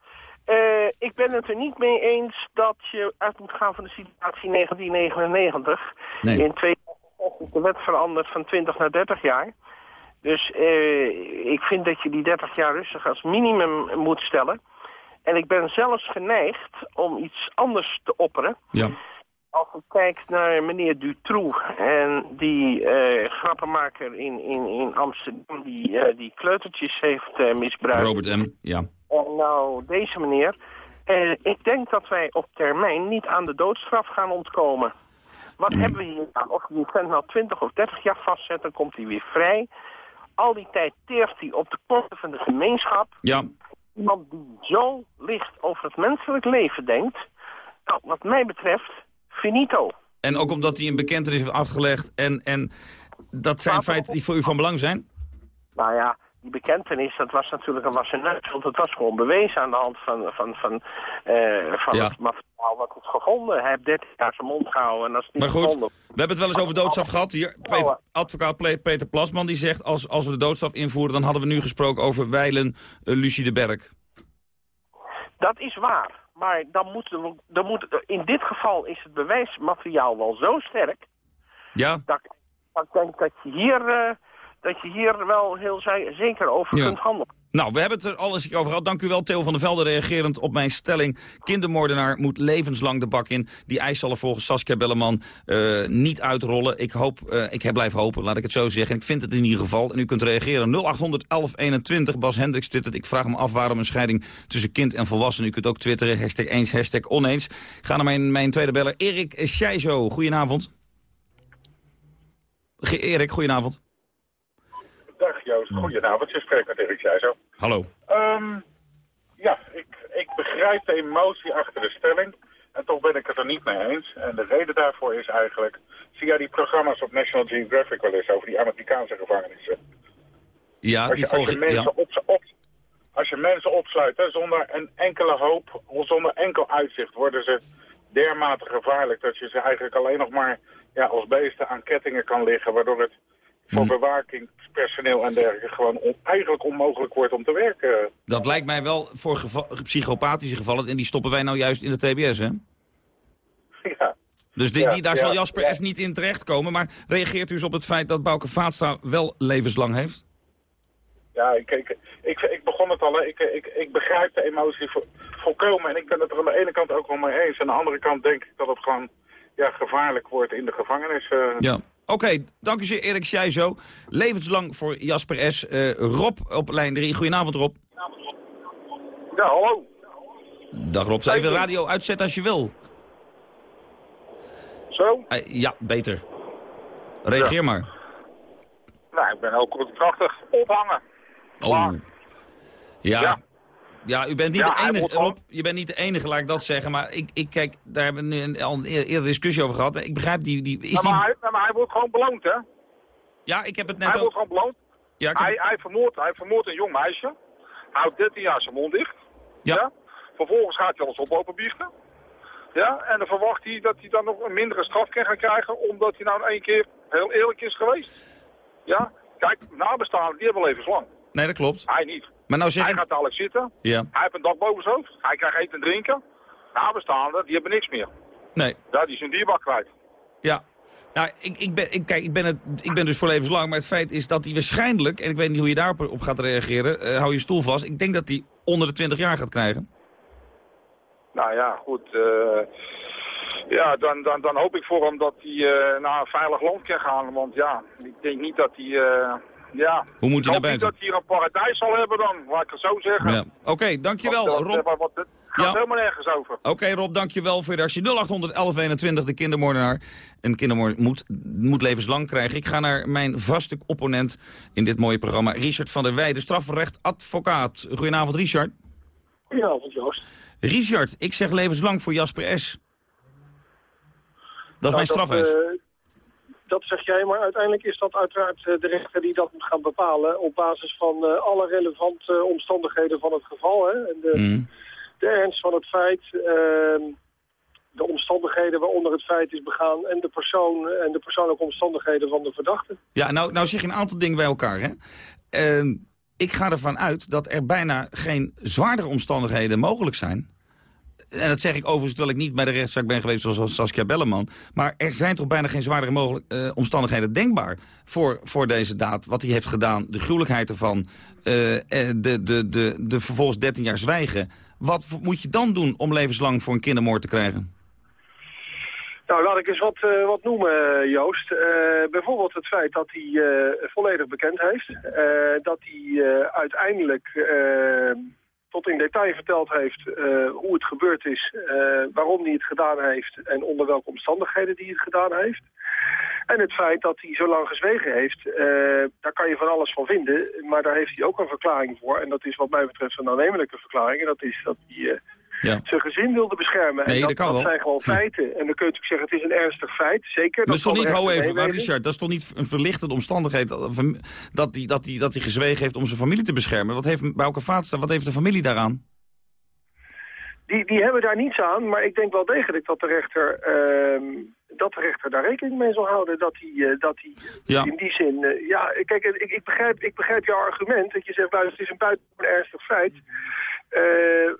Ik ben het er niet mee eens dat je uit moet gaan van de situatie 1999. Nee. In 2006 is de wet veranderd van 20 naar 30 jaar. Dus eh, ik vind dat je die 30 jaar rustig als minimum moet stellen. En ik ben zelfs geneigd om iets anders te opperen. Ja. Als je kijkt naar meneer Dutroux en die eh, grappenmaker in, in, in Amsterdam die, eh, die kleutertjes heeft misbruikt. Robert M. Ja. En nou, deze meneer. Ik denk dat wij op termijn niet aan de doodstraf gaan ontkomen. Wat hebben we hier aan? Of je die vent nou 20 of 30 jaar vastzet, dan komt hij weer vrij. Al die tijd teert hij op de kosten van de gemeenschap. Ja. Iemand die zo licht over het menselijk leven denkt. Nou, wat mij betreft, finito. En ook omdat hij een bekentenis heeft afgelegd. En, en dat zijn feiten die voor u van belang zijn? Nou ja, die bekentenis, dat was natuurlijk een wassen neus. Want het was gewoon bewezen aan de hand van, van, van, eh, van Ja. het materiaal wat is gevonden. Hij heeft 30 jaar zijn mond gehouden en als het niet Maar goed, gevonden... we hebben het wel eens over doodstraf gehad. Hier, Peter- advocaat Peter Plasman die zegt... Als, als we de doodstraf invoeren, dan hadden we nu gesproken over Weilen uh, Lucie de Berg. Dat is waar. Maar dan moeten we, dan moet, in dit geval is het bewijsmateriaal wel zo sterk... Ja. Dat, dat ik denk dat je hier, eh, dat je hier wel heel ze- zeker over Ja. kunt handelen. Nou, we hebben het er al eens over gehad. Dank u wel, Theo van der Velde, reagerend op mijn stelling. Kindermoordenaar moet levenslang de bak in. Die eis zal er volgens Saskia Belleman eh, niet uitrollen. Ik hoop, eh, ik heb blijf hopen, laat ik het zo zeggen. Ik vind het in ieder geval. En u kunt reageren 0800 1121. Bas Hendricks twittert. Ik vraag me af waarom een scheiding tussen kind en volwassen. U kunt ook twitteren. Hashtag eens, hashtag oneens. Ik ga naar mijn, mijn tweede beller. Erik Scheizo. Goedenavond. Erik, goedenavond. Dag Joost, goedenavond. Je spreekt met Erik Jijzo. Hallo. Ehm ja, ik, ik begrijp de emotie achter de stelling. En toch ben ik het er niet mee eens. En de reden daarvoor is eigenlijk... Zie jij die programma's op National Geographic wel eens over die Amerikaanse gevangenissen? Ja, als, die je, als, je volgen... mensen Ja. op, op, als je mensen opsluit hè, zonder een enkele hoop, zonder enkel uitzicht, worden ze dermate gevaarlijk dat je ze eigenlijk alleen nog maar ja, als beesten aan kettingen kan liggen, waardoor het voor Hmm. bewakingspersoneel en dergelijke gewoon on- eigenlijk onmogelijk wordt om te werken. Dat lijkt mij wel voor geva- psychopathische gevallen. En die stoppen wij nou juist in de TBS, hè? Ja. Dus die, die, daar ja, zal Jasper ja. S. niet in terechtkomen. Maar reageert u eens op het feit dat Bouke Vaatstra wel levenslang heeft? Ja, ik, ik, ik, ik begon het al, hè. ik, ik, ik begrijp de emotie vo- volkomen en ik ben het er aan de ene kant ook wel mee eens. Aan de andere kant denk ik dat het gewoon ja, gevaarlijk wordt in de gevangenis. eh. Ja. Oké, dank u zeer Erik Schijzo. Levenslang voor Jasper S. Eh, Rob op lijn 3. Goedenavond Rob. Ja, hallo. Dag Rob, even de radio uitzetten als je wil. Zo? Eh, ja, beter. Reageer Ja. maar. Nou, ik ben ook krachtig ophangen. Oh. Ja. ja. Ja. u bent niet Ja, de enige, Rob, je bent niet de enige, laat ik dat zeggen. Maar ik, ik kijk, daar hebben we nu een, al een eer- eerder discussie over gehad. Maar Ik begrijp die... die, is Nou, die... maar, hij, maar hij wordt gewoon beloond, hè? Ja, ik heb het net Hij wordt gewoon beloond. Ja, heb- hij, hij, vermoordt, hij vermoordt een jong meisje. Houdt 13 jaar zijn mond dicht. Ja. Vervolgens gaat hij alles op open biechten. Ja, en dan verwacht hij dat hij dan nog een mindere straf kan gaan krijgen, omdat hij nou in één keer heel eerlijk is geweest. Ja, kijk, nabestaanden, die hebben levenslang. Nee, dat klopt. Hij niet. Maar nou zeg hij ik... gaat dadelijk zitten. Ja. Hij heeft een dak boven zijn hoofd. Hij krijgt eten en drinken. Nabestaanden, die hebben niks meer. Nee. Ja, die is een dierbak kwijt. Ja. Nou, ik, ik, ben, ik, kijk, ik, ben het, ik ben dus voor levenslang, maar het feit is dat hij waarschijnlijk, en ik weet niet hoe je daarop op gaat reageren, eh, hou je stoel vast, ik denk dat hij onder de 20 jaar gaat krijgen. Nou ja, goed. eh, ja, dan, dan, dan hoop ik voor hem dat hij eh, naar een veilig land kan gaan. Want ja, ik denk niet dat hij... ja, Hoe moet naar dat hij hier een paradijs zal hebben dan, laat ik het zo zeggen. Ja. Oké, dankjewel eh, Rob. wat- Het gaat Ja. helemaal nergens over. Oké Rob, dankjewel voor de actie 0800 1121, de kindermoordenaar. Een kindermoord moet, moet levenslang krijgen. Ik ga naar mijn vaste opponent in dit mooie programma, Richard van der Weijden, strafrechtadvocaat. Goedenavond Richard. Goedenavond, Joost. Richard, ik zeg levenslang voor Jasper S. Dat is mijn Nou, strafeis. Eh, dat zeg jij, maar uiteindelijk is dat uiteraard eh, de rechter die dat moet gaan bepalen... op basis van eh, alle relevante omstandigheden van het geval. Hè? En de, Mm. de ernst van het feit, ehm, de omstandigheden waaronder het feit is begaan... en de persoon en de persoonlijke omstandigheden van de verdachte. Ja, nou, nou zeg je een aantal dingen bij elkaar. Hè? Ehm, ik ga ervan uit dat er bijna geen zwaardere omstandigheden mogelijk zijn. En dat zeg ik overigens terwijl ik niet bij de rechtszaak ben geweest zoals Saskia Belleman. Maar er zijn toch bijna geen zwaardere mogelijk, eh, omstandigheden denkbaar voor, voor deze daad. Wat hij heeft gedaan, de gruwelijkheid ervan, eh, eh, de, de, de, de vervolgens 13 jaar zwijgen. Wat moet je dan doen om levenslang voor een kindermoord te krijgen? Nou, laat ik eens wat, wat noemen, Joost. Bijvoorbeeld het feit dat hij volledig bekend heeft. Dat hij uiteindelijk tot in detail verteld heeft eh, hoe het gebeurd is, eh, waarom hij het gedaan heeft en onder welke omstandigheden hij het gedaan heeft. En het feit dat hij zo lang gezwegen heeft, eh, daar kan je van alles van vinden. Maar daar heeft hij ook een verklaring voor. En dat is wat mij betreft een aannemelijke verklaring. En dat is dat hij Ja. zijn gezin wilde beschermen. Nee, en dat, dat kan wel. zijn gewoon feiten. En dan kun je natuurlijk zeggen, het is een ernstig feit. Zeker. Dat is toch niet, hou even, maar. Richard, dat is toch niet een verlichtende omstandigheid dat hij, dat hij, dat gezwegen heeft om zijn familie te beschermen? Wat heeft Bouke Vaatstra, wat heeft de familie daaraan? Die, die hebben daar niets aan, maar ik denk wel degelijk dat de rechter, ehm, dat de rechter daar rekening mee zal houden. Dat hij eh, dat die, Ja. in die zin... eh, ja, kijk, ik, ik, begrijp, ik begrijp jouw argument. Dat je zegt, luister, het is een buitengewoon ernstig feit. Eh,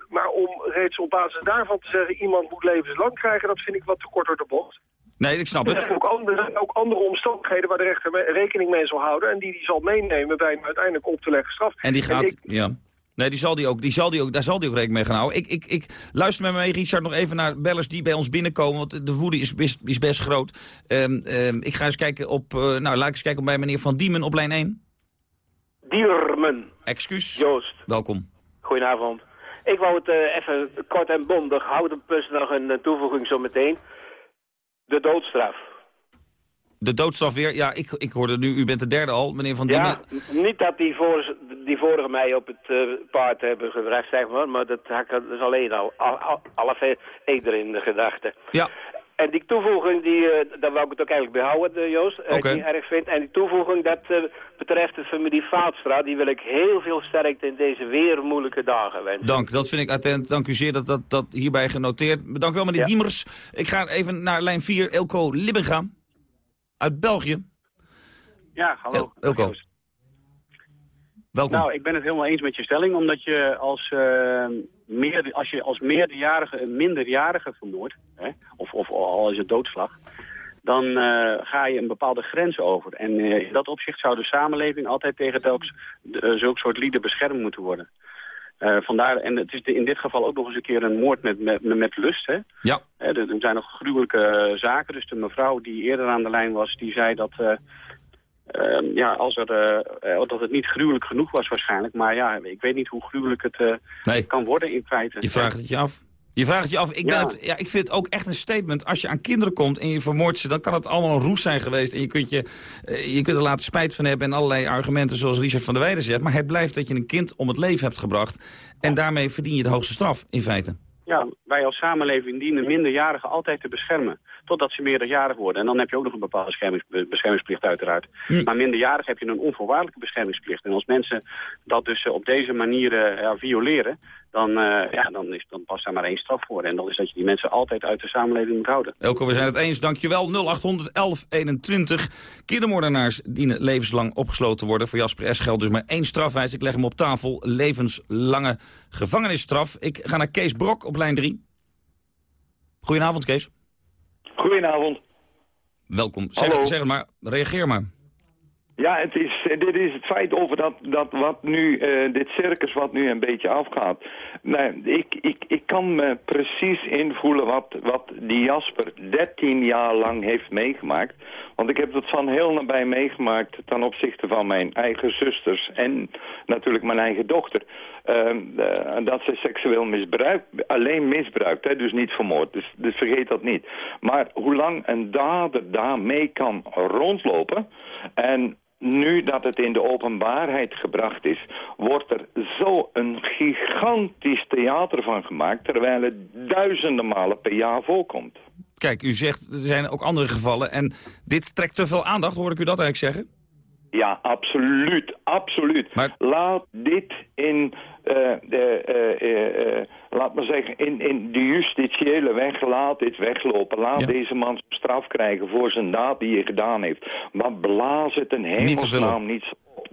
maar om reeds op basis daarvan te zeggen... iemand moet levenslang krijgen, dat vind ik wat te kort door de bocht. Nee, ik snap Er het. zijn ook andere, er zijn ook andere omstandigheden waar de rechter rekening mee zal houden... en die die zal meenemen bij een uiteindelijk op te leggen straf. En die gaat, ik- ja. Nee, die zal die ook, die zal die ook, daar zal die ook rekening mee gaan houden. Ik, ik, ik luister met me mee, Richard, nog even naar bellers die bij ons binnenkomen. Want de woede is, is, is best groot. Ehm, ehm, ik ga eens kijken op, eh, nou, laat ik eens kijken bij meneer Van Diemen op lijn 1. Diermen. Excuus. Joost. Welkom. Goedenavond. Ik wou het eh, even kort en bondig houden, plus nog een toevoeging zo meteen. De doodstraf. De doodstraf weer. Ja, ik, ik hoorde nu, u bent de derde al, meneer Van Diemen. Ja, niet dat die, voor, die vorige mij op het eh, paard hebben gebracht, zeg maar, maar dat, had ik- is alleen al, al, al, al even eerder in de gedachten. Ja. En die toevoeging, die, eh, daar wou ik het ook eigenlijk behouden, eh, Joost, Oké. die ik erg vind. En die toevoeging, dat betreft de familie Vaatstra, die wil ik heel veel sterkte in deze weer moeilijke dagen wensen. Dank, dat vind ik attent. Dank u zeer dat dat, dat hierbij genoteerd. Dank u wel, meneer Diemers. Ik ga even naar lijn 4, Elko Libbenga. Uit België. Ja, hallo. El- Elko. Welkom. Nou, ik ben het helemaal eens met je stelling, omdat je als, eh, meer, als je als meerderjarige een minderjarige vermoordt, hè, of, of al is het doodslag, dan eh, ga je een bepaalde grens over. En eh, in dat opzicht zou de samenleving altijd tegen telks, uh, zulk soort lieden beschermd moeten worden. Vandaar, en het is in dit geval ook nog eens een keer een moord met, met, met lust. Hè? Ja. Er, er zijn nog gruwelijke zaken. Dus de mevrouw die eerder aan de lijn was, die zei dat... eh, ehm, ja, als er, eh, eh, dat het niet gruwelijk genoeg was waarschijnlijk. Maar ja, ik weet niet hoe gruwelijk het eh, kan worden in feite. Je vraagt het je af. Je vraagt het je af. Ik, ben Ja. het, ja, ik vind het ook echt een statement. Als je aan kinderen komt en je vermoordt ze... dan kan het allemaal een roes zijn geweest. En je kunt, je, je kunt er later spijt van hebben... en allerlei argumenten zoals Richard van der Weijden zegt. Maar het blijft dat je een kind om het leven hebt gebracht. En daarmee verdien je de hoogste straf, in feite. Ja, wij als samenleving dienen minderjarigen altijd te beschermen. Totdat ze meerderjarig worden. En dan heb je ook nog een bepaalde beschermings, be- beschermingsplicht uiteraard. Maar minderjarig heb je een onvoorwaardelijke beschermingsplicht. En als mensen dat dus eh, op deze manier eh, ja, violeren... Dan, eh, ja, dan, is, dan past daar maar één straf voor. En dat is dat je die mensen altijd uit de samenleving moet houden. Elko, we zijn het eens. Dankjewel. 0800 1121. Kindermoordenaars dienen levenslang opgesloten te worden. Voor Jasper S. geldt dus maar één strafwijs. Ik leg hem op tafel. Levenslange gevangenisstraf. Ik ga naar Kees Brok op lijn 3. Goedenavond, Kees. Goedenavond. Welkom. Zeg, zeg het maar. Reageer maar. Ja, het is, dit is het feit over dat, dat wat nu, eh, dit circus wat nu een beetje afgaat. Nee, ik, ik, ik kan me precies invoelen wat, wat die Jasper 13 jaar lang heeft meegemaakt. Want ik heb dat van heel nabij meegemaakt ten opzichte van mijn eigen zusters en natuurlijk mijn eigen dochter. Ehm, eh, dat ze seksueel misbruikt, alleen misbruikt, hè, dus niet vermoord. Dus, dus vergeet dat niet. Maar hoe lang een dader daarmee kan rondlopen en nu dat het in de openbaarheid gebracht is, wordt er zo een gigantisch theater van gemaakt, terwijl het duizenden malen per jaar voorkomt. Kijk, u zegt er zijn ook andere gevallen. En dit trekt te veel aandacht. Hoor ik u dat eigenlijk zeggen? Ja, absoluut, absoluut. Laat dit in, de, eh, eh, eh, laat maar zeggen, in, in de justitiële weg, laat dit weglopen. Laat deze man straf krijgen voor zijn daad die hij gedaan heeft. Maar blaas het een hemelsnaam op. niet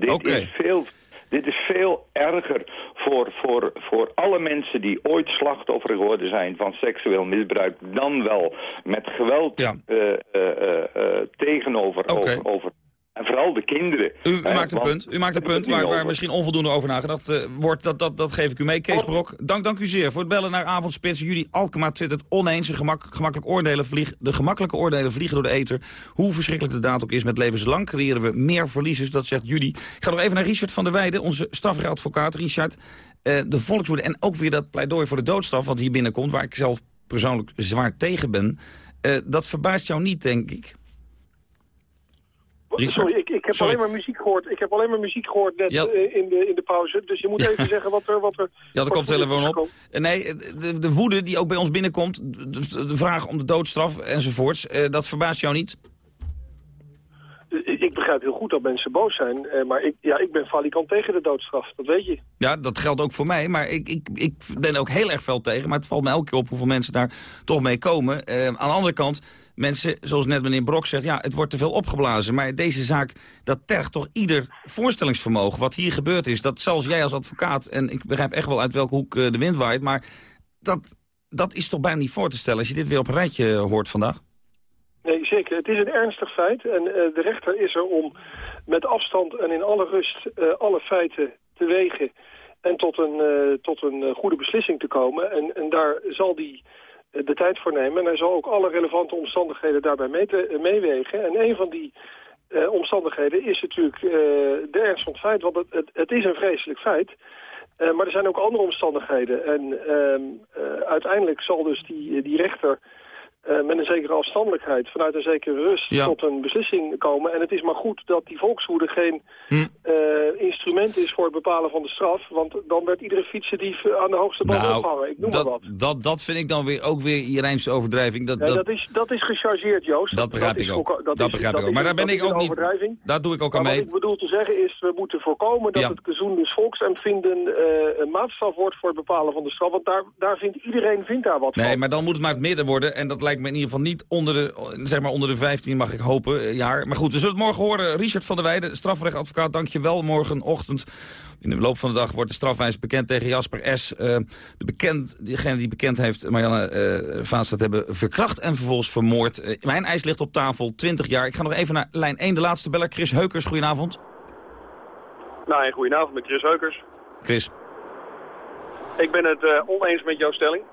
op. Dit is veel... Dit is veel erger voor, voor, voor alle mensen die ooit slachtoffer geworden zijn van seksueel misbruik dan wel met geweld eh, eh, eh, eh, tegenover over, over en vooral de kinderen. U, u Eh, maakt een punt. U maakt een punt het waar, waar misschien onvoldoende over nagedacht eh, wordt. Dat, dat, dat geef ik u mee, Kees Brok. Dank, dank u zeer voor het bellen naar Avondspits. Jullie Alkema twittert oneens. Een gemak, gemakkelijk oordelen vlieg, de gemakkelijke oordelen vliegen door de ether. Hoe verschrikkelijk de daad ook is met levenslang creëren we meer verliezers. Dat zegt jullie. Ik ga nog even naar Richard van der Weijden, onze strafrechtadvocaat. Richard, eh, de volkswoede en ook weer dat pleidooi voor de doodstraf... wat hier binnenkomt, waar ik zelf persoonlijk zwaar tegen ben. dat verbaast jou niet, denk ik. Richard? Sorry, ik, ik heb Sorry. alleen maar muziek gehoord. Ik heb alleen maar muziek gehoord net Ja. eh, in, de, in de pauze. Dus je moet even zeggen wat er... Wat er Ja, de koptelefoon op. Eh, Nee, de, de woede die ook bij ons binnenkomt, de, de vraag om de doodstraf enzovoorts, eh, dat verbaast jou niet? ik begrijp heel goed dat mensen boos zijn. eh, maar ik, ja, ik ben falikant tegen de doodstraf, dat weet je. Ja, dat geldt ook voor mij. Maar ik, ik, ik ben ook heel erg fel tegen. Maar het valt me elke keer op hoeveel mensen daar toch mee komen. Eh, aan de andere kant, mensen, zoals net meneer Brok zegt... ja, het wordt te veel opgeblazen. Maar deze zaak, dat tergt toch ieder voorstellingsvermogen. Wat hier gebeurd is, dat zelfs jij als advocaat... en ik begrijp echt wel uit welke hoek eh, de wind waait... maar dat, dat is toch bijna niet voor te stellen... als je dit weer op een rijtje hoort vandaag? Nee, zeker. Het is een ernstig feit. En eh, de rechter is er om met afstand en in alle rust eh, alle feiten te wegen... en tot een, eh, tot een eh, goede beslissing te komen. En, en daar zal die eh, de tijd voor nemen. En hij zal ook alle relevante omstandigheden daarbij mee eh, meewegen. En een van die eh, omstandigheden is natuurlijk eh, de ernst van het feit. Want het, het, is een vreselijk feit. Maar er zijn ook andere omstandigheden. En ehm, eh, uiteindelijk zal dus die, die rechter eh, met een zekere afstandelijkheid, vanuit een zekere rust, Ja. tot een beslissing komen. En het is maar goed dat die volkswoede geen Hm. eh, instrument is voor het bepalen van de straf. Want dan werd iedere fietsendief aan de hoogste boom opgehangen. Ik noem maar wat. Nou, dat, dat, dat vind ik dan weer ook weer Irijnse overdrijving. Dat, Nee, dat, dat, is, dat is gechargeerd, Joost. dat begrijp ik ook. Dat, is- begrijp ik ook. Maar daar ben ik dat ook niet... Daar doe ik ook aan Maar wat mee. ik bedoel te zeggen is, we moeten voorkomen dat Ja. het gezoen des volksempvinden eh een maatstaf wordt voor het bepalen van de straf. Want daar, daar vindt iedereen vindt daar wat Nee, van. maar dan moet het maar het midden worden. En dat lijkt me in ieder geval niet onder de, zeg maar onder de 15, mag ik hopen, eh, jaar. Maar goed, we zullen het morgen horen. Richard van der Weijden, strafrechtadvocaat, dank je wel. Morgenochtend, in de loop van de dag, wordt de strafwijs bekend tegen Jasper S. Eh, de bekend, diegene die bekend heeft Marianne eh Vaanstad hebben verkracht en vervolgens vermoord. Mijn eis ligt op tafel, 20 jaar. Ik ga nog even naar lijn 1, de laatste beller. Chris Heukers, goedenavond. Nou, en goedenavond met Chris Heukers. Chris. Ik ben het oneens met jouw stelling.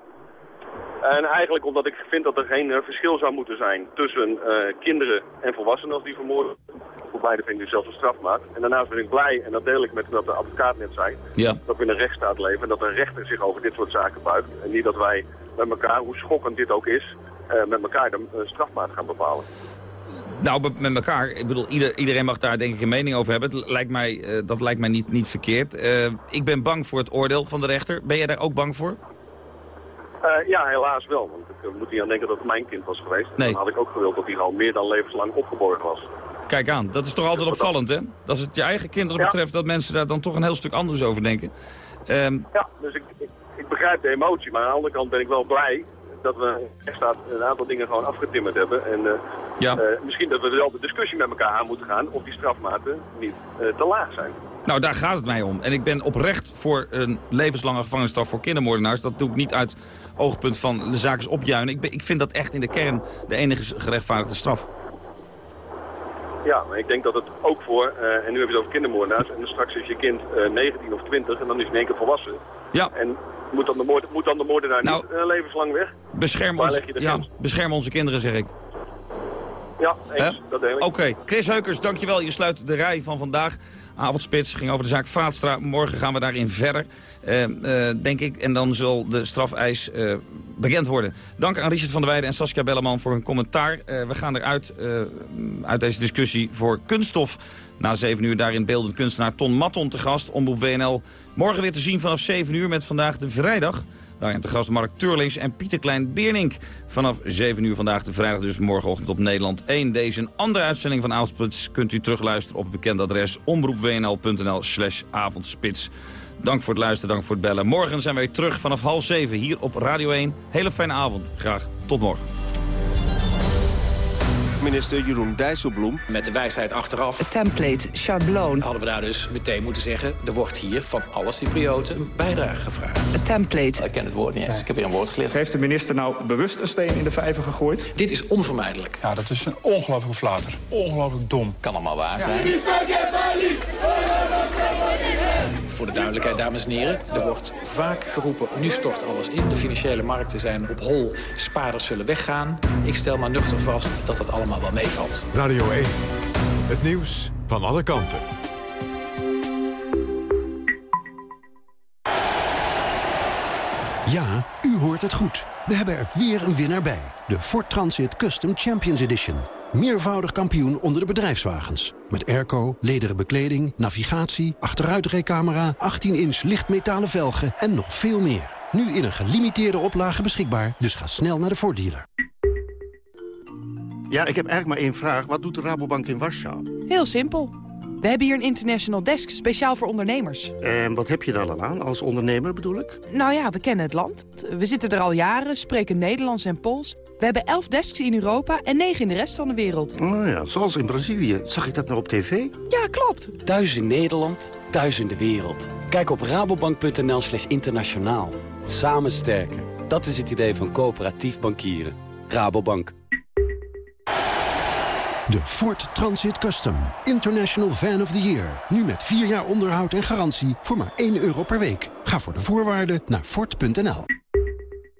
En eigenlijk omdat ik vind dat er geen eh, verschil zou moeten zijn tussen eh, kinderen en volwassenen als die vermoorden. Voor beide vind ik dezelfde strafmaat. En daarnaast ben ik blij, en dat deel ik met wat de advocaat net zei, Ja. dat we in een rechtsstaat leven en dat een rechter zich over dit soort zaken buigt. En niet dat wij met elkaar, hoe schokkend dit ook is, eh, met elkaar de strafmaat gaan bepalen. Nou, met elkaar. Ik bedoel, ieder, iedereen mag daar denk ik een mening over hebben. Het lijkt mij, dat lijkt mij niet, niet verkeerd. Ik ben bang voor het oordeel van de rechter. Ben jij daar ook bang voor? Eh, ja, helaas wel. Want ik eh, moet niet aan denken dat het mijn kind was geweest. Nee. Dan had ik ook gewild dat hij al meer dan levenslang opgeborgen was. Kijk aan, dat is toch altijd opvallend, hè? Als het je eigen kinderen betreft, dat mensen daar dan toch een heel stuk anders over denken. Ehm, Ja, dus ik, ik, ik begrijp de emotie, maar aan de andere kant ben ik wel blij dat we echt staat een aantal dingen gewoon afgetimmerd hebben. En eh, Ja. misschien dat we wel de discussie met elkaar aan moeten gaan of die strafmaten niet te laag zijn. nou, daar gaat het mij om. En ik ben oprecht voor een levenslange gevangenisstraf voor kindermoordenaars. Dat doe ik niet uit oogpunt van de zaak is opjuinen. Ik, ben, ik vind dat echt in de kern de enige gerechtvaardigde straf. Ja, maar ik denk dat het ook voor, eh, en nu heb je het over kindermoordenaars, en straks is je kind eh, 19 of 20 en dan is hij in één keer volwassen. Ja. En moet dan de, moord, moet dan de moordenaar Nou, niet eh, levenslang weg? Bescherm, Waar ons, ja, bescherm onze kinderen, zeg ik. Ja, eens, dat deel ik. Oké, Chris Heukers, dankjewel. Je sluit de rij van vandaag. Avondspits ging over de zaak Vaatstra. Morgen gaan we daarin verder, eh, eh, denk ik. En dan zal de strafeis eh, bekend worden. Dank aan Richard van der Weijden en Saskia Belleman voor hun commentaar. Eh, we gaan eruit uit deze discussie voor kunststof. Na 7 uur daarin beeldend kunstenaar Ton Matton te gast. Omroep WNL. Morgen weer te zien vanaf 7 uur met vandaag de vrijdag. Daarin te gast Mark Turlings en Pieter Klein-Beernink. Vanaf 7 uur vandaag de vrijdag dus morgenochtend op Nederland 1. Deze andere uitzending van Avondspits kunt u terugluisteren op het bekende adres omroepwnl.nl slash avondspits. Dank voor het luisteren, dank voor het bellen. Morgen zijn wij terug vanaf half 7 hier op Radio 1. Hele fijne avond. Graag tot morgen. Minister Jeroen Dijsselbloem. Met de wijsheid achteraf. Het template, schabloon. Hadden we daar dus meteen moeten zeggen... er wordt hier van alle Cyprioten een bijdrage gevraagd. Het template. Ik ken het woord niet eens. Ik heb weer een woord geleerd. Heeft de minister nou bewust een steen in de vijver gegooid? Dit is onvermijdelijk. Ja, dat is een ongelooflijke flater. Ongelooflijk dom. Kan allemaal waar zijn. Voor de duidelijkheid, dames en heren. Er wordt vaak geroepen, nu stort alles in. De financiële markten zijn op hol. Spaarders zullen weggaan. Ik stel maar nuchter vast dat dat allemaal wel meevalt. Radio 1. Het nieuws van alle kanten. Ja, u hoort het goed. We hebben er weer een winnaar bij. De Ford Transit Custom Champions Edition. Meervoudig kampioen onder de bedrijfswagens. Met airco, lederen bekleding, navigatie, achteruitrijcamera... 18-inch lichtmetalen velgen en nog veel meer. Nu in een gelimiteerde oplage beschikbaar, dus ga snel naar de Ford dealer. Ja, ik heb eigenlijk maar één vraag. Wat doet de Rabobank in Warschau? Heel simpel. We hebben hier een international desk speciaal voor ondernemers. En wat heb je daar dan aan, als ondernemer bedoel ik? Nou ja, we kennen het land. We zitten er al jaren, spreken Nederlands en Pools. We hebben elf desks in Europa en negen in de rest van de wereld. Oh ja, zoals in Brazilië. Zag ik dat nou op tv? Ja, klopt. Thuis in Nederland, thuis in de wereld. Kijk op rabobank.nl slash internationaal. Samen sterken. Dat is het idee van coöperatief bankieren. Rabobank. De Ford Transit Custom. International Van of the Year. Nu met 4 jaar onderhoud en garantie voor maar 1 euro per week. Ga voor de voorwaarden naar Ford.nl.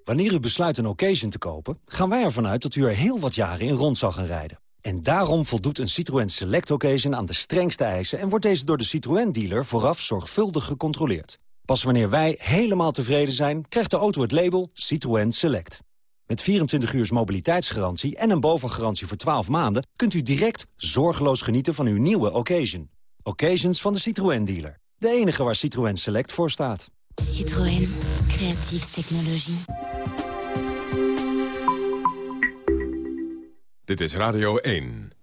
Wanneer u besluit een occasion te kopen, gaan wij ervan uit dat u er heel wat jaren in rond zal gaan rijden. En daarom voldoet een Citroën Select Occasion aan de strengste eisen... en wordt deze door de Citroën-dealer vooraf zorgvuldig gecontroleerd. Pas wanneer wij helemaal tevreden zijn, krijgt de auto het label Citroën Select. Met 24 uur mobiliteitsgarantie en een bovengarantie voor 12 maanden... kunt u direct zorgeloos genieten van uw nieuwe occasion. Occasions van de Citroën dealer. De enige waar Citroën Select voor staat. Citroën. Creatieve technologie. Dit is Radio 1.